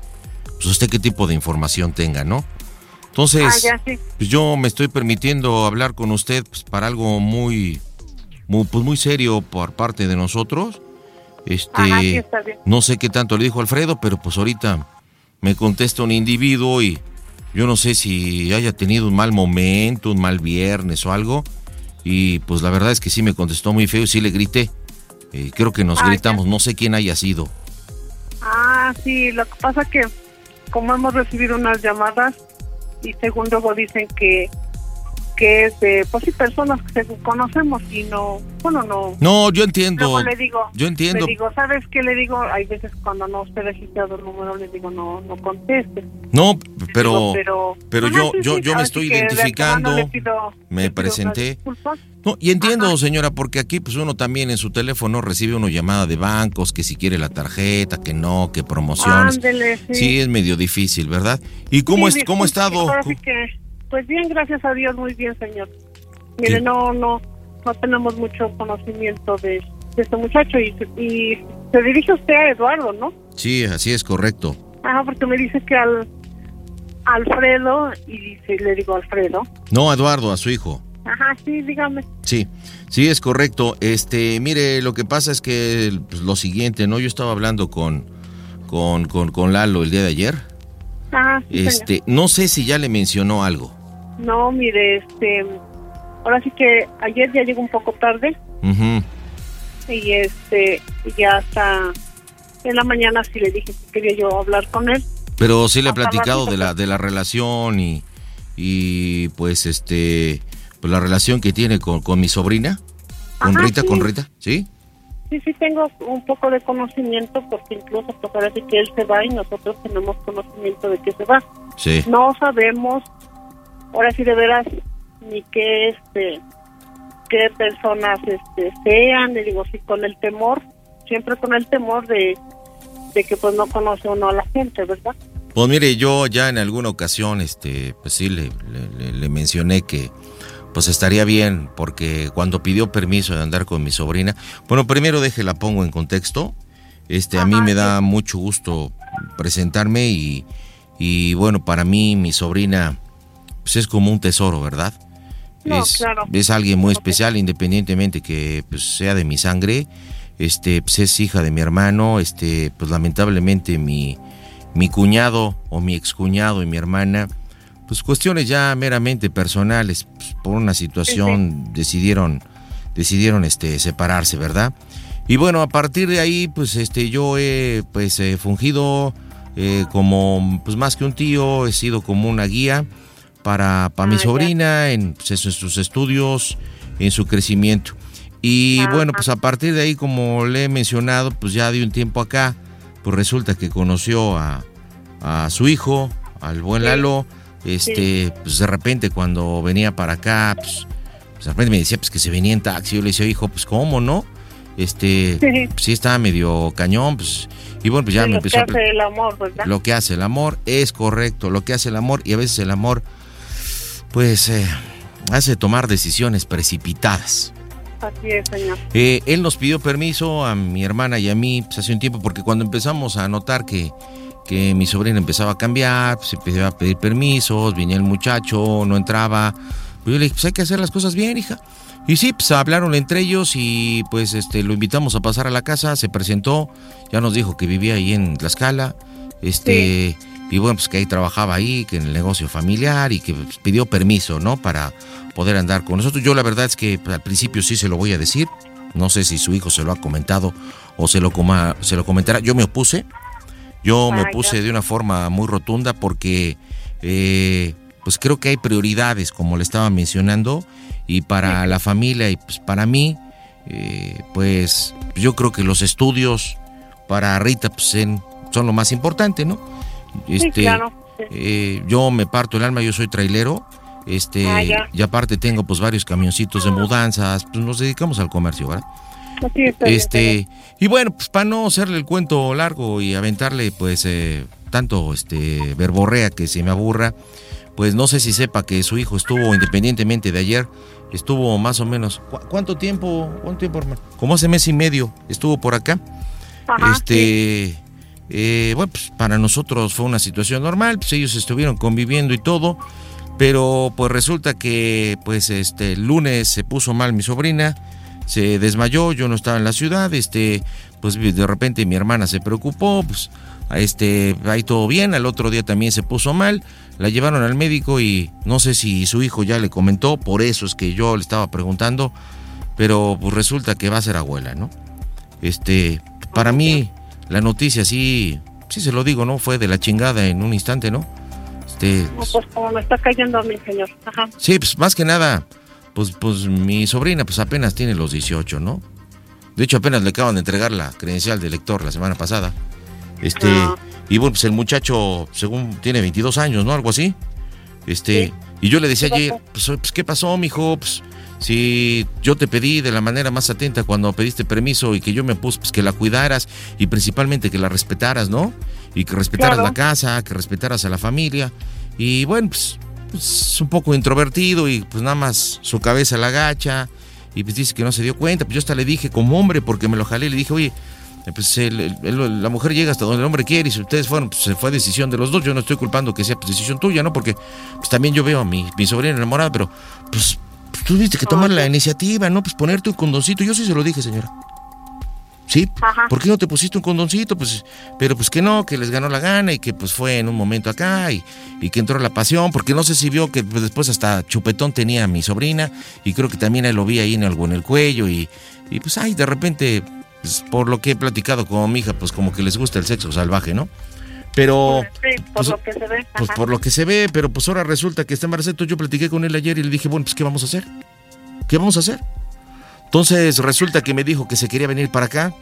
pues usted qué tipo de información tenga, ¿no? Entonces, Ah, ya, sí. pues yo me estoy permitiendo hablar con usted pues, para algo muy, muy, pues muy serio por parte de nosotros. Este, Ajá, sí, está bien. no sé qué tanto le dijo Alfredo, pero pues ahorita me contesta un individuo y yo no sé si haya tenido un mal momento, un mal viernes o algo. Y pues la verdad es que sí me contestó muy feo y sí le grité. Eh, creo que nos Ah, ya. gritamos, no sé quién haya sido. Ah, sí, lo que pasa que como hemos recibido unas llamadas y según luego dicen que que es de, pues sí, personas que conocemos y no, bueno, no. No, yo entiendo. Luego le digo, Yo entiendo. Le digo, ¿sabes qué le digo? Hay veces cuando no esté registrado el número, le digo, no, no conteste. No, pero, Digo, pero, pero yo, sí, yo, sí, yo me estoy identificando, pido- me presenté. No, y entiendo, señora, porque aquí pues uno también en su teléfono recibe una llamada de bancos, que si quiere la tarjeta, que no, que promociones. Ándele, sí. Sí, es medio difícil, ¿verdad? ¿Y cómo, es, cómo ha estado? que, pues bien, gracias a Dios, muy bien, señor. Mire, no, no, no tenemos mucho conocimiento de, de este muchacho y, y se dirige usted a Eduardo, ¿no? Sí, así es correcto. Ajá, porque me dice que al Alfredo y dice, le digo Alfredo. No, Eduardo, a su hijo. Ajá, sí, dígame. Sí, sí, es correcto. Este, mire, lo que pasa es que pues, lo siguiente, ¿no? Yo estaba hablando con, con, con, con Lalo el día de ayer. Ajá, sí, Este, no sé si ya le mencionó algo. No, mire, este, ahora sí que ayer ya llegó un poco tarde Ujú. y este, ya hasta en la mañana sí le dije que quería yo hablar con él. Pero sí le he platicado de la, de la relación y, y pues este, pues la relación que tiene con, con mi sobrina, con Ajá, Rita, sí. con Rita, ¿sí? Sí, sí tengo un poco de conocimiento porque incluso pues parece que él se va y nosotros tenemos conocimiento de que se va. Sí. No sabemos, ahora sí de veras, ni qué este, qué personas este sean, le digo, sí, con el temor, siempre con el temor de, de que pues no conoce uno a la gente, ¿verdad? Pues mire, yo ya en alguna ocasión, este, pues sí, le, le- le- le mencioné que pues estaría bien, porque cuando pidió permiso de andar con mi sobrina, bueno, primero déjela pongo en contexto. Este, a mí me da mucho gusto presentarme y, y bueno, para mí mi sobrina pues es como un tesoro, ¿verdad? No, es, claro. es alguien muy especial, independientemente que pues, sea de mi sangre, este, pues es hija de mi hermano, este, pues lamentablemente mi, mi cuñado o mi excuñado y mi hermana, pues cuestiones ya meramente personales, pues, por una situación decidieron, decidieron este, separarse, ¿verdad? Y bueno, a partir de ahí, pues este, yo he pues eh, fungido eh, como, pues más que un tío, he sido como una guía para, para mi sobrina en, pues, en sus estudios, en su crecimiento. Y bueno, pues a partir de ahí, como le he mencionado, pues ya de un tiempo acá, pues resulta que conoció a, a su hijo, al buen Lalo, este, pues de repente cuando venía para acá, pues, pues, de repente me decía pues que se venía en taxi, yo le decía, hijo, pues cómo, ¿no? Este, Sí. pues, sí estaba medio cañón, pues, y bueno, pues ya me lo que empezó a... pl- hace el amor, ¿verdad? lo que hace el amor es correcto, lo que hace el amor y a veces el amor pues eh, hace tomar decisiones precipitadas. Así es, señor. Eh, él nos pidió permiso a mi hermana y a mí pues, hace un tiempo porque cuando empezamos a notar que, que mi sobrina empezaba a cambiar, pues empezó a pedir permisos, venía el muchacho, no entraba, pues yo le dije, pues hay que hacer las cosas bien, hija. Y sí, pues hablaron entre ellos y pues este lo invitamos a pasar a la casa, se presentó, ya nos dijo que vivía ahí en Tlaxcala, este, y bueno, pues que ahí trabajaba ahí, que en el negocio familiar y que pues, pidió permiso, ¿no? Para poder andar con nosotros. Yo la verdad es que pues, al principio sí se lo voy a decir, no sé si su hijo se lo ha comentado o se lo, coma, se lo comentará. Yo me opuse, yo me opuse de una forma muy rotunda porque eh, pues creo que hay prioridades, como le estaba mencionando, y para la familia y pues para mí, eh, pues yo creo que los estudios para Rita pues, en- son lo más importante, ¿no? Sí, claro, sí. eh, yo me parto el alma, yo soy trailero, este, Ah, ya. y aparte tengo pues varios camioncitos de mudanzas, pues nos dedicamos al comercio, ¿verdad? Así está. Este, y bueno, pues para no hacerle el cuento largo y aventarle pues eh, tanto este verborrea que se me aburra, pues no sé si sepa que su hijo estuvo independientemente de ayer, estuvo más o menos ¿cu- ¿cuánto tiempo? ¿Cuánto tiempo, hermano? Como hace mes y medio estuvo por acá. Ajá, este eh, bueno, pues para nosotros fue una situación normal, pues ellos estuvieron conviviendo y todo, pero pues resulta que pues este el lunes se puso mal mi sobrina, se desmayó, yo no estaba en la ciudad, este pues de repente mi hermana se preocupó, pues este ahí todo bien, al otro día también se puso mal, la llevaron al médico y no sé si su hijo ya le comentó, por eso es que yo le estaba preguntando, pero pues resulta que va a ser abuela, ¿no? Este, para mí la noticia sí, sí se lo digo, ¿no? Fue de la chingada en un instante, ¿no? Este, No, pues como me está cayendo a mí, señor. Ajá. sí, pues más que nada, pues, pues mi sobrina pues apenas tiene los 18, ¿no? De hecho apenas le acaban de entregar la credencial de lector la semana pasada. Este, Ah. y bueno, pues el muchacho, según tiene 22 años, ¿no? Algo así. Este, y yo le decía ¿Qué ayer, pues, pues, ¿qué pasó, mijo? Pues, si yo te pedí de la manera más atenta cuando pediste permiso y que yo me puse, pues que la cuidaras y principalmente que la respetaras, ¿no? Y que respetaras Claro. la casa, que respetaras a la familia. Y bueno, pues, pues, un poco introvertido y pues nada más su cabeza la agacha y pues dice que no se dio cuenta. Pues yo hasta le dije como hombre porque me lo jalé, le dije, oye, pues el- el- la mujer llega hasta donde el hombre quiere y si ustedes fueron, pues se fue decisión de los dos. Yo no estoy culpando que sea pues, decisión tuya, ¿no? Porque pues, también yo veo a mi, mi sobrina enamorada, pero pues, tú tuviste que tomar la iniciativa, ¿no? Pues ponerte un condoncito. Yo sí se lo dije, señora. ¿Sí? ¿Por qué no te pusiste un condoncito? Pues, pero pues que no, que les ganó la gana y que pues fue en un momento acá y, y que entró la pasión, porque no sé si vio que pues, después hasta chupetón tenía a mi sobrina y creo que también él lo vi ahí en algo en el cuello y, y pues ay, de repente, pues, por lo que he platicado con mi hija, pues como que les gusta el sexo salvaje, ¿no? Pero... Sí, por pues, lo que se ve. Pues ajá. por lo que se ve, pero pues ahora resulta que está embarazada. Yo platiqué con él ayer y le dije, bueno, pues ¿qué vamos a hacer? ¿Qué vamos a hacer? Entonces resulta que me dijo que se quería venir para acá.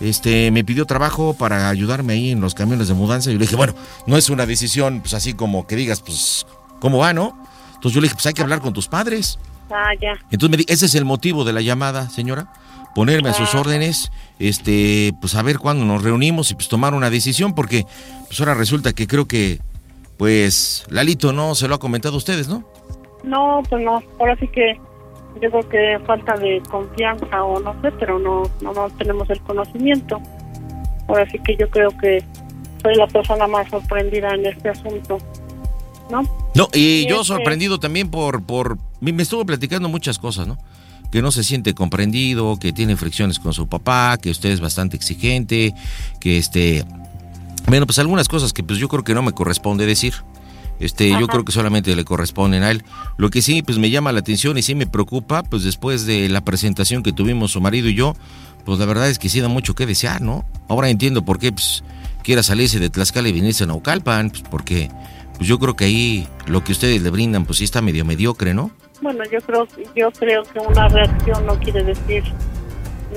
Este, me pidió trabajo para ayudarme ahí en los camiones de mudanza. Y yo le dije, bueno, no es una decisión, pues así como que digas, pues, ¿cómo va, no? Entonces yo le dije, pues hay que hablar con tus padres. Ah, ya. Entonces me di, ese es el motivo de la llamada, señora. Ponerme a sus órdenes, este, pues a ver cuándo nos reunimos y pues tomar una decisión, porque pues ahora resulta que creo que, pues, Lalito no se lo ha comentado a ustedes, ¿no? No, pues no. Ahora sí que yo creo que falta de confianza o no sé, pero no, no, no tenemos el conocimiento. Ahora sí que yo creo que soy la persona más sorprendida en este asunto, ¿no? No, y yo este- sorprendido también por, por, me estuvo platicando muchas cosas, ¿no? Que no se siente comprendido, que tiene fricciones con su papá, que usted es bastante exigente, que este, bueno, pues algunas cosas que pues yo creo que no me corresponde decir. Este, yo creo que solamente le corresponden a él. Lo que sí, pues me llama la atención y sí me preocupa, pues después de la presentación que tuvimos su marido y yo, pues la verdad es que sí da mucho que desear, ¿no? Ahora entiendo por qué, pues, quiera salirse de Tlaxcala y venirse a Naucalpan, pues porque, pues yo creo que ahí lo que ustedes le brindan, pues sí está medio mediocre, ¿no? Bueno, yo creo, yo creo que una reacción no quiere decir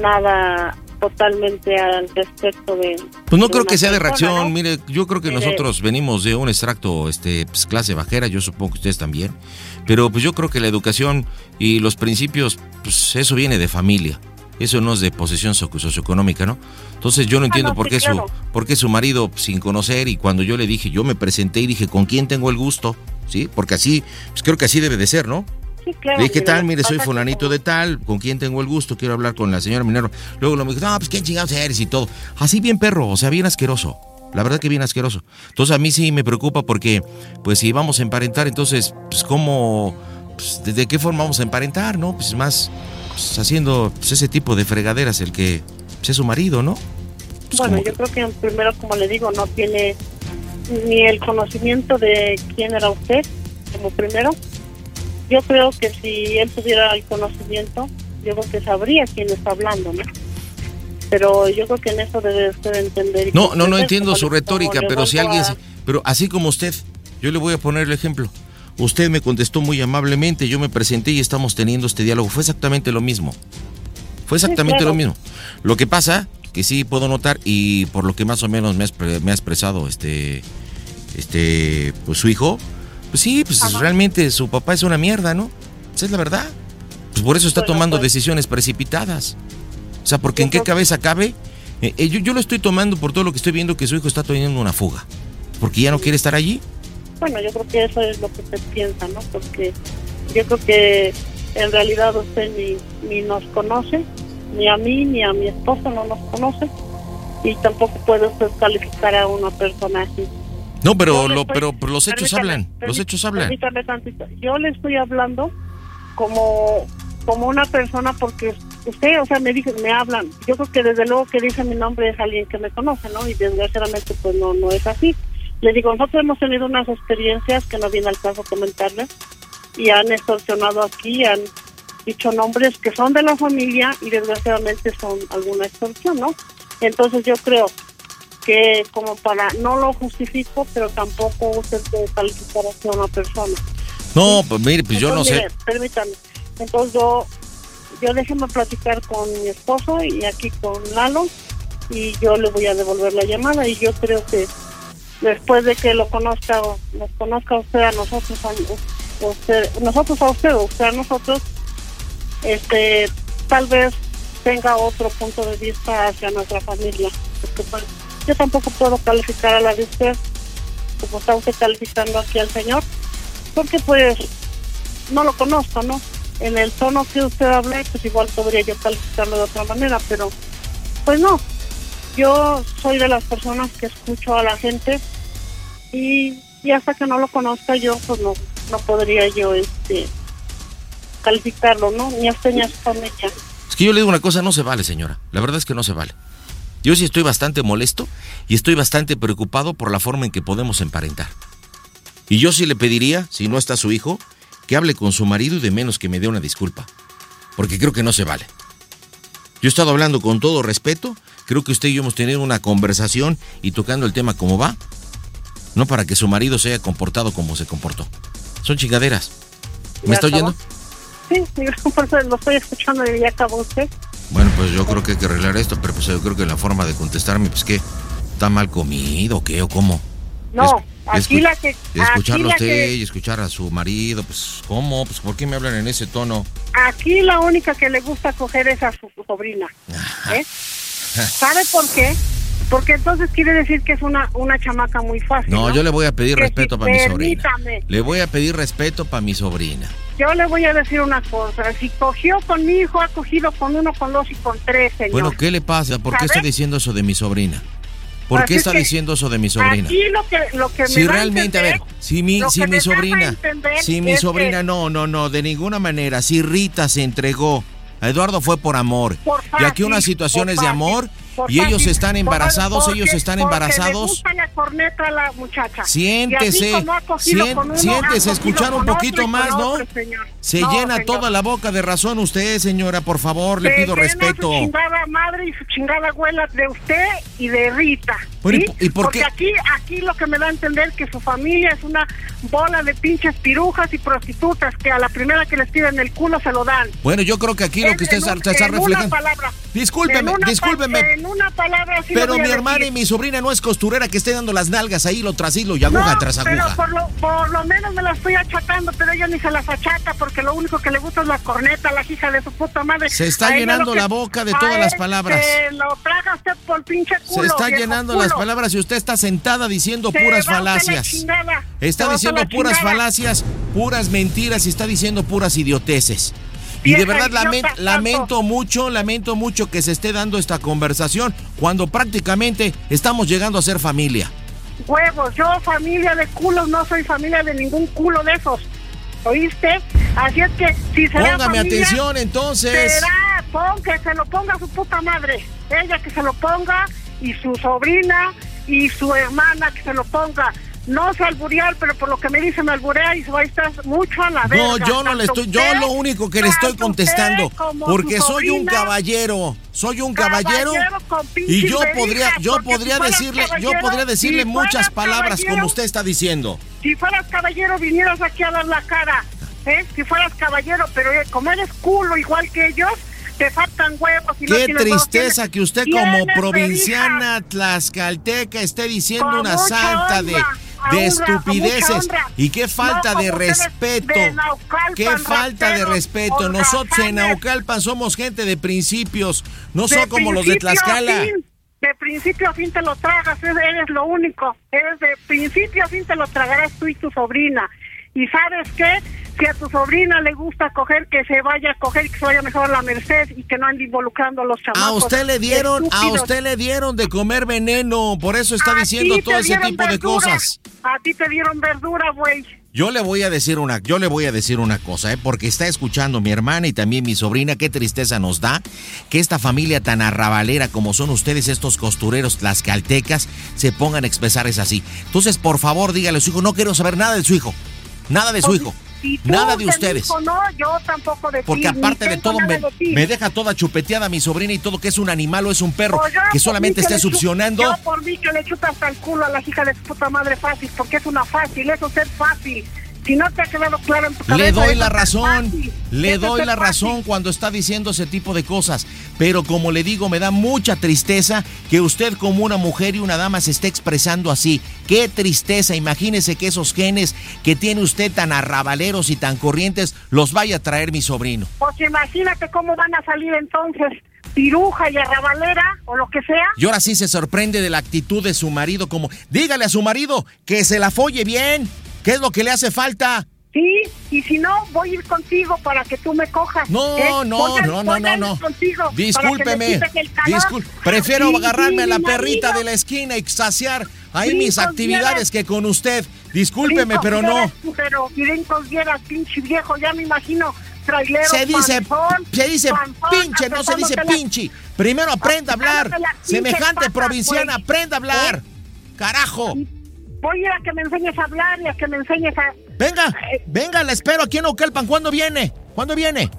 nada totalmente al respecto de... Pues no de creo que sea de reacción, ¿no? mire, yo creo que Mire. nosotros venimos de un extracto, este, pues, clase bajera, yo supongo que ustedes también, pero pues yo creo que la educación y los principios, pues eso viene de familia, eso no es de socio- socioeconómica, ¿no? Entonces yo no entiendo Ah, no, por sí, qué claro. su, por qué su marido sin conocer y cuando yo le dije, yo me presenté y dije, ¿con quién tengo el gusto? ¿Sí? Porque así, pues creo que así debe de ser, ¿no? Sí, claro. Le dije, ¿qué tal? Mire, soy fulanito de tal, ¿con quién tengo el gusto? Quiero hablar con la señora Minero. Luego lo me dijo, no, pues quién chingados eres y todo. Así bien perro, o sea, bien asqueroso. La verdad que bien asqueroso. Entonces a mí sí me preocupa porque, pues si vamos a emparentar, entonces, pues cómo, pues, ¿de qué forma vamos a emparentar, no? Pues más, pues, haciendo pues, ese tipo de fregaderas el que pues, es su marido, ¿no? Bueno, yo creo que primero, como le digo, no tiene ni el conocimiento de quién era usted, como primero. Yo creo que si él tuviera el conocimiento, yo creo que sabría quién está hablando, ¿no? Pero yo creo que en eso debe usted entender. No, no, no entiendo su retórica, pero si alguien, a- pero así como usted, yo le voy a poner el ejemplo. Usted me contestó muy amablemente, yo me presenté y estamos teniendo este diálogo. Fue exactamente lo mismo. Fue exactamente claro. lo mismo. Lo que pasa, que sí puedo notar, y por lo que más o menos me me ha expresado este, este, pues su hijo, pues sí, pues realmente su papá es una mierda, ¿no? Esa es la verdad. Pues por eso está tomando decisiones precipitadas. O sea, porque en qué cabeza cabe. Eh, eh, yo, yo lo estoy tomando por todo lo que estoy viendo que su hijo está teniendo una fuga. Porque ya no quiere estar allí. Bueno, yo creo que eso es lo que usted piensa, ¿no? Porque yo creo que en realidad usted ni, ni nos conoce, ni a mí, ni a mi esposo no nos conoce, y tampoco puede usted calificar a una persona así. No, pero, lo, estoy- pero, pero los hechos hablan. Los hechos hablan. Tantito. Yo le estoy hablando como, como una persona porque usted, o sea, me dice, me hablan. Yo creo que desde luego que dice mi nombre es alguien que me conoce, ¿no? Y desgraciadamente pues no, no es así. Le digo, nosotros hemos tenido unas experiencias que no viene al caso comentarles y han extorsionado aquí, han dicho nombres que son de la familia y desgraciadamente son alguna extorsión, ¿no? Entonces yo creo que como para, no lo justifico, pero tampoco usted puede calificar hacia una persona. No, pues mire, pues yo no sé. permítame. Entonces yo, yo déjeme platicar con mi esposo y aquí con Lalo y yo le voy a devolver la llamada y yo creo que después de que lo conozca o nos conozca usted a nosotros, a usted, nosotros a usted o usted a nosotros, este, tal vez tenga otro punto de vista hacia nuestra familia. Porque pues, yo tampoco puedo calificar a la de como está usted calificando aquí al señor, porque pues no lo conozco, ¿no? En el tono que usted habla, pues igual podría yo calificarlo de otra manera, pero pues no. yo soy de las personas que escucho a la gente y, y hasta que no lo conozca yo, pues no, no podría yo este calificarlo, ¿no? Ni hasta ni a su familia. Es que yo le digo una cosa, no se vale, señora. La verdad es que no se vale. Yo sí estoy bastante molesto y estoy bastante preocupado por la forma en que podemos emparentar. Y yo sí le pediría, si no está su hijo, que hable con su marido y de menos que me dé una disculpa. Porque creo que no se vale. Yo he estado hablando con todo respeto, creo que usted y yo hemos tenido una conversación y tocando el tema como va. No para que su marido se haya comportado como se comportó. Son chingaderas. ¿Me ¿Ya está acabó? oyendo? Sí, sí, por eso lo estoy escuchando y ya acabó usted. Bueno, pues yo creo que hay que arreglar esto, pero pues yo creo que la forma de contestarme, pues que está mal comido, ¿o ¿qué o cómo? No, Es- aquí escu- la que... Escucharlo a usted que- y escuchar a su marido, pues ¿cómo? Pues ¿por qué me hablan en ese tono? Aquí la única que le gusta coger es a su sobrina. ¿eh? ¿Sabe por qué? Porque entonces quiere decir que es una, una chamaca muy fácil. No, No, yo le voy a pedir Que respeto si- para mi sobrina. Le voy a pedir respeto para mi sobrina. Yo le voy a decir una cosa. Si cogió con mi hijo, ha cogido con uno, con dos y con tres, señor. Bueno, ¿qué le pasa? ¿Por qué está diciendo eso de mi sobrina? ¿Por Así qué está diciendo eso de mi sobrina? Aquí lo que, lo que me Si realmente, a ver, si mi, si mi sobrina, si mi sobrina, que- no, no, no, de ninguna manera, si Rita se entregó, a Eduardo fue por amor, Por y aquí fácil, unas situaciones de fácil, amor, y ellos están embarazados, porque- ellos están embarazados. Le gusta la muchacha. Siéntese, sien- uno, siéntese, escuchar un poquito más, ¿no? otro. Se No, llena señor. toda la boca de razón usted, señora, por favor, le pido respeto. Su chingada madre y su chingada abuela de usted y de Rita. Bueno, ¿y ¿sí? po- y por Porque qué? aquí, aquí lo que me da a entender que su familia es una bola de pinches pirujas y prostitutas que a la primera que les piden el culo se lo dan. Bueno, yo creo que aquí lo que usted está, en una reflejando. palabra. Discúlpeme, En una pa- discúlpeme. En una palabra sí le Pero mi hermana y mi sobrina no es costurera que esté dando las nalgas ahí, lo tras hilo y aguja No, tras pero aguja. por lo, por lo menos me la estoy achatando, pero ella ni se las achata porque lo único que le gusta es la corneta, la hija de su puta madre. Se está A llenando la boca de todas las palabras. Se lo traga usted por pinche culo. Se está llenando culo. Las palabras y usted está sentada diciendo Se puras a falacias. Se Está a diciendo puras chingada. falacias, puras mentiras y está diciendo puras idioteces. Y de verdad lamento mucho, lamento mucho que se esté dando esta conversación cuando prácticamente estamos llegando a ser familia. Huevos, yo familia de culos, no soy familia de ningún culo de esos. ¿Oíste? Así es que si será Póngame familia, atención entonces. Será, pon que se lo ponga su puta madre. Ella que se lo ponga y su sobrina y su hermana que se lo ponga. No sé alburear, pero por lo que me dice me alburea y va a estar mucho a la verga. No, yo no le estoy, yo lo único que le estoy contestando, porque soy un caballero, soy un caballero, pinches y yo podría, yo podría si decirle, yo caballero, podría decirle si muchas palabras como caballero, usted está diciendo. Si fueras caballero, vinieras aquí a dar la cara. ¿eh? Si fueras caballero, pero eh, como eres culo igual que ellos, te faltan huevos. Y Qué tristeza que usted como provinciana tlaxcalteca esté diciendo Con una santa de, de estupideces y qué falta No de respeto. de Qué falta de respeto. Nosotros en. Naucalpan somos gente de principios, no De son como los de Tlaxcala. fin, de principio a fin te lo tragas, eres, eres lo único. Eres de principio a fin te lo tragarás tú y tu sobrina. ¿Y sabes qué? Si a tu sobrina le gusta coger, que se vaya a coger y que se vaya mejor a la merced y que no ande involucrando a los chamacos. A usted le dieron, a usted le dieron de comer veneno, por eso está A diciendo todo ese tipo de cosas. A ti te dieron verdura, güey. Yo le voy a decir una, yo le voy a decir una cosa, ¿eh? porque está escuchando mi hermana y también mi sobrina, qué tristeza nos da que esta familia tan arrabalera como son ustedes, estos costureros tlaxcaltecas, se pongan a expresar es así. Entonces, por favor, dígale a su hijo, no quiero saber nada de su hijo, nada de su hijo, Si nada de te ustedes. dijo no, yo tampoco de Porque ti, aparte de todo, me, de ti. me deja toda chupeteada mi sobrina y todo que es un animal o es un perro, Pues que solamente esté succionando. Yo por mí que le chuta hasta el culo a la hija de su puta madre fácil, porque es una fácil, eso es ser fácil. Si no te ha quedado claro en tu cabeza. Le doy la razón, fácil. le doy la fácil. razón cuando está diciendo ese tipo de cosas, pero como le digo, me da mucha tristeza que usted como una mujer y una dama se esté expresando así. Qué tristeza, imagínese que esos genes que tiene usted tan arrabaleros y tan corrientes los vaya a traer mi sobrino. Pues imagínate cómo van a salir entonces, piruja y arrabalera, o lo que sea. Y ahora sí se sorprende de la actitud de su marido como, dígale a su marido que se la folle bien, ¿qué es lo que le hace falta? Sí, y si no, voy a ir contigo para que tú me cojas. No, ¿eh? no, Voy a- no, no, no, no. Discúlpeme. Prefiero Sí, agarrarme a la perrita de la esquina y saciar ahí mis actividades vieras. que con usted. Discúlpeme, Brincos pero no. Pero brincos vieras, pinche viejo, ya me imagino. Trailero, Se dice, panzón, se dice panzón, pinche, no se dice la- pinche. Primero aprenda a hablar. Semejante provinciana, aprenda a hablar. Carajo. Voy a ir a que me enseñes a hablar y a que me enseñes a... Venga, venga, la espero aquí en Ocalpan. ¿Cuándo viene? ¿Cuándo viene?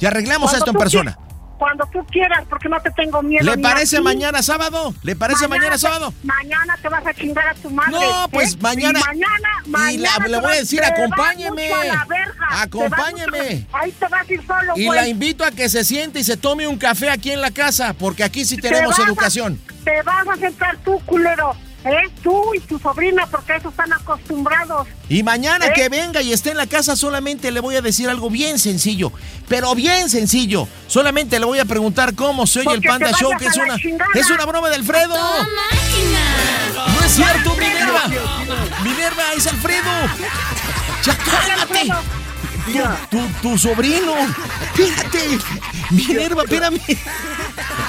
Y arreglamos esto en persona. Cuando tú quieras, porque no te tengo miedo. ¿Le parece mañana sábado? ¿Le parece mañana, sábado? Mañana te vas a chingar a tu madre. No, pues ¿eh? mañana- Y mañana, y mañana la- te le voy a decir, acompáñeme. a la verga, Acompáñeme. Ahí te vas a ir solo, Y la invito a que se siente y se tome un café aquí en la casa, porque aquí sí Te tenemos a- educación. te vas a sentar tú, culero. ¿Eh? Tú y tu sobrina, porque eso están acostumbrados. Y mañana ¿Eh? que venga y esté en la casa solamente le voy a decir algo bien sencillo, pero bien sencillo. Solamente le voy a preguntar cómo se oye el Panda Show, que es una, es una broma de Alfredo. No es cierto, Minerva. Minerva, es Alfredo. Ya cálmate. Tu, tu, tu sobrino. Espérate. Minerva, espérame.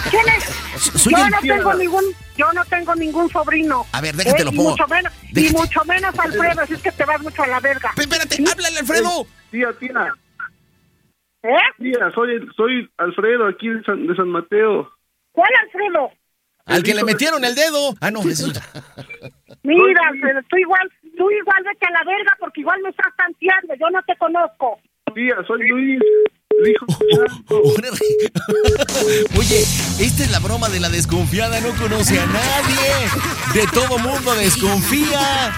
¿Quién es? Soy yo no tengo ningún, yo no tengo ningún sobrino. A ver, déjate lo y pongo. mucho menos, y mucho menos Alfredo, así es que te vas mucho a la verga. Espérate, háblale, Alfredo. Tía, tía. ¿Eh? Tía, soy, soy Alfredo, aquí de San, de San Mateo. ¿Cuál Alfredo? Al que le metieron el dedo. Ah, no, eso Mira, Alfredo, tú igual, tú igual vete a la verga porque igual me estás tanteando, yo no te conozco. Tía, soy Luis. Oye, esta es la broma de la desconfiada, no conoce a nadie. De todo mundo desconfía.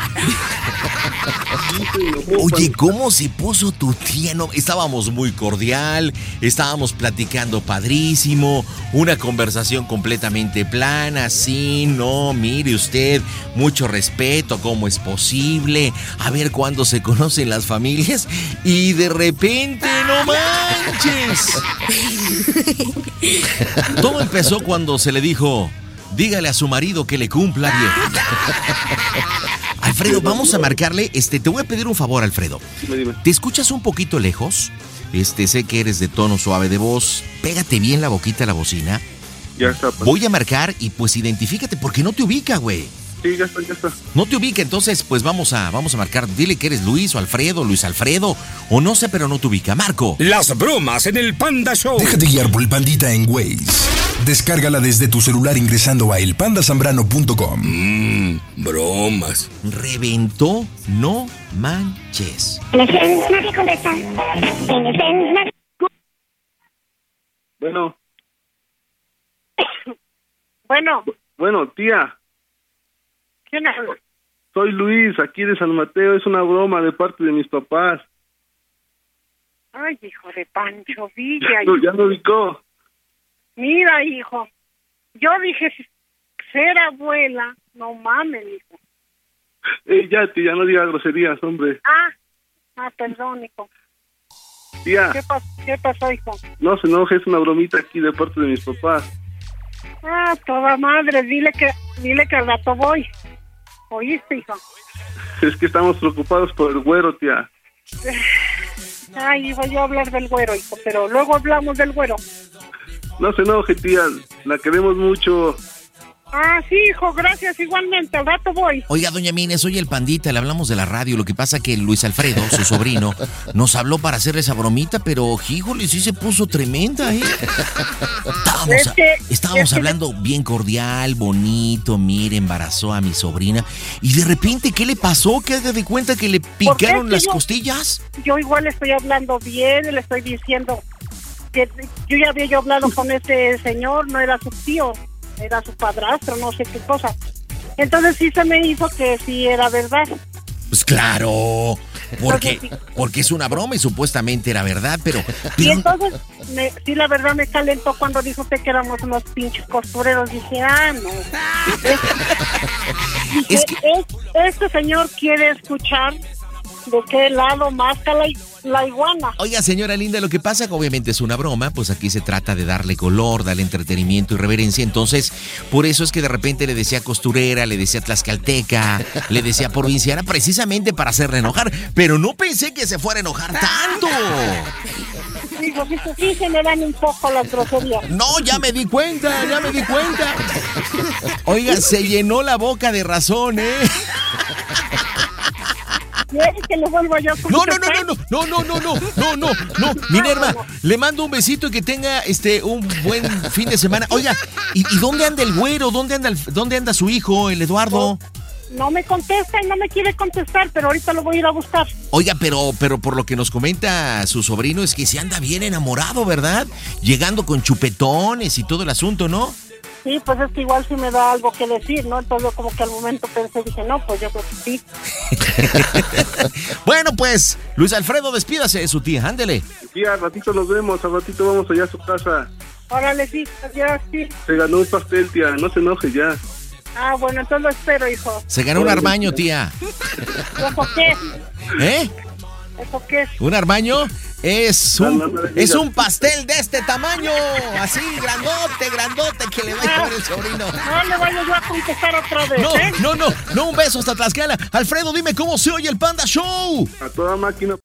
Oye, ¿cómo se puso tu tía? No, estábamos muy cordial, estábamos platicando padrísimo, una conversación completamente plana, sí, no, mire usted, mucho respeto, ¿cómo es posible? A ver cuándo se conocen las familias y de repente, no manches. Todo empezó cuando se le dijo, dígale a su marido que le cumpla bien. Alfredo, vamos a marcarle, este, te voy a pedir un favor, Alfredo. ¿Te escuchas un poquito lejos? Este, sé que eres de tono suave de voz. Pégate bien la boquita a la bocina. Ya está. pues. Voy a marcar y pues identifícate porque no te ubica, güey. Sí, ya está, ya está. No te ubica, entonces pues vamos a, vamos a marcar. Dile que eres Luis o Alfredo, Luis Alfredo, o no sé, pero no te ubica. Marco. Las bromas en el Panda Show. Déjate guiar por el Pandita en Waze. Descárgala desde tu celular ingresando a elpandasambrano.com. Mmm, bromas. Reventó, no manches. Nadie contesta. Bueno, Bueno, bueno, tía, ¿quién habla? soy Luis, aquí de San Mateo. Es una broma de parte de mis papás. Ay, hijo de Pancho Villa. No, ya me ubicó. Mira, hijo, yo dije, ser abuela, no mames, hijo. Ya, tía, no diga groserías, hombre. Ah, ah, perdón, hijo. Tía, ¿Qué, pas- ¿Qué pasó, hijo? no se enoje, es una bromita aquí de parte de mis papás. Ah, toda madre, dile que, dile que al rato voy. ¿Oíste, hijo? Es que estamos preocupados por el güero, tía. Ay, iba yo a hablar del güero, hijo, pero luego hablamos del güero. No se enoje, tía, la queremos mucho. Ah, sí, hijo, gracias, igualmente, al rato voy. Oiga, doña Mine, soy el pandita, le hablamos de la radio. Lo que pasa que Luis Alfredo, su sobrino, nos habló para hacerle esa bromita, pero híjole, sí se puso tremenda, ¿eh? Estábamos, Es que- estábamos es que- hablando bien cordial, bonito, mire, embarazó a mi sobrina. Y de repente, ¿qué le pasó? ¿Que haga de cuenta que le picaron las yo- costillas? Yo igual estoy hablando bien, le estoy diciendo que yo ya había yo hablado con ese señor, no era su tío, era su padrastro, no sé qué cosa. Entonces sí se me hizo que sí era verdad. Pues claro, porque, Entonces, porque es una broma y supuestamente era verdad, pero... Y entonces, me- sí, la verdad me calentó cuando dijo usted que éramos unos pinches costureros. Dije, ah, no. Es, dije, Es que- "Es- este señor quiere escuchar de qué lado masca la, la iguana. Oiga, señora linda, lo que pasa que obviamente es una broma, pues aquí se trata de darle color, darle entretenimiento y reverencia. Entonces, por eso es que de repente le decía costurera, le decía tlaxcalteca, le decía provinciana, precisamente para hacerle enojar. Pero no pensé que se fuera a enojar tanto. Sí, sí, se me dan un poco las groserías. No, ya me di cuenta, ya me di cuenta. Oiga, se llenó la boca de razón, ¿eh? ¿Quieres que lo vuelva yo No, no, no, no, no, no, no, no, no, no, no, Minerva, le mando un besito y que tenga este un buen fin de semana. Oiga, ¿y, y dónde anda el güero? ¿Dónde anda el, dónde anda su hijo, el Eduardo? No me contesta y no me quiere contestar, pero ahorita lo voy a ir a buscar. Oiga, pero, pero por lo que nos comenta su sobrino es que se anda bien enamorado, ¿verdad? Llegando con chupetones y todo el asunto, ¿no? Sí, pues es que igual sí me da algo que decir, ¿no? Entonces yo como que al momento pensé, dije, no, pues yo creo que sí. bueno, pues, Luis Alfredo, despídase de su tía, ándele. Tía, al ratito nos vemos, al ratito vamos allá a su casa. Órale, sí, ya sí. Se ganó un pastel, tía, no se enoje ya. Ah, bueno, entonces lo espero, hijo. Se ganó un armaño, tía. ¿Eso qué? ¿Eh? ¿Eso qué? ¿Un armaño? Es un, es un pastel de este tamaño. Así, grandote, grandote, que le va a comer el sobrino. No le vaya yo a contestar otra vez, No, ¿eh? no, no, no, un beso hasta Tlaxcala. Alfredo, dime cómo se oye el Panda Show. A toda máquina.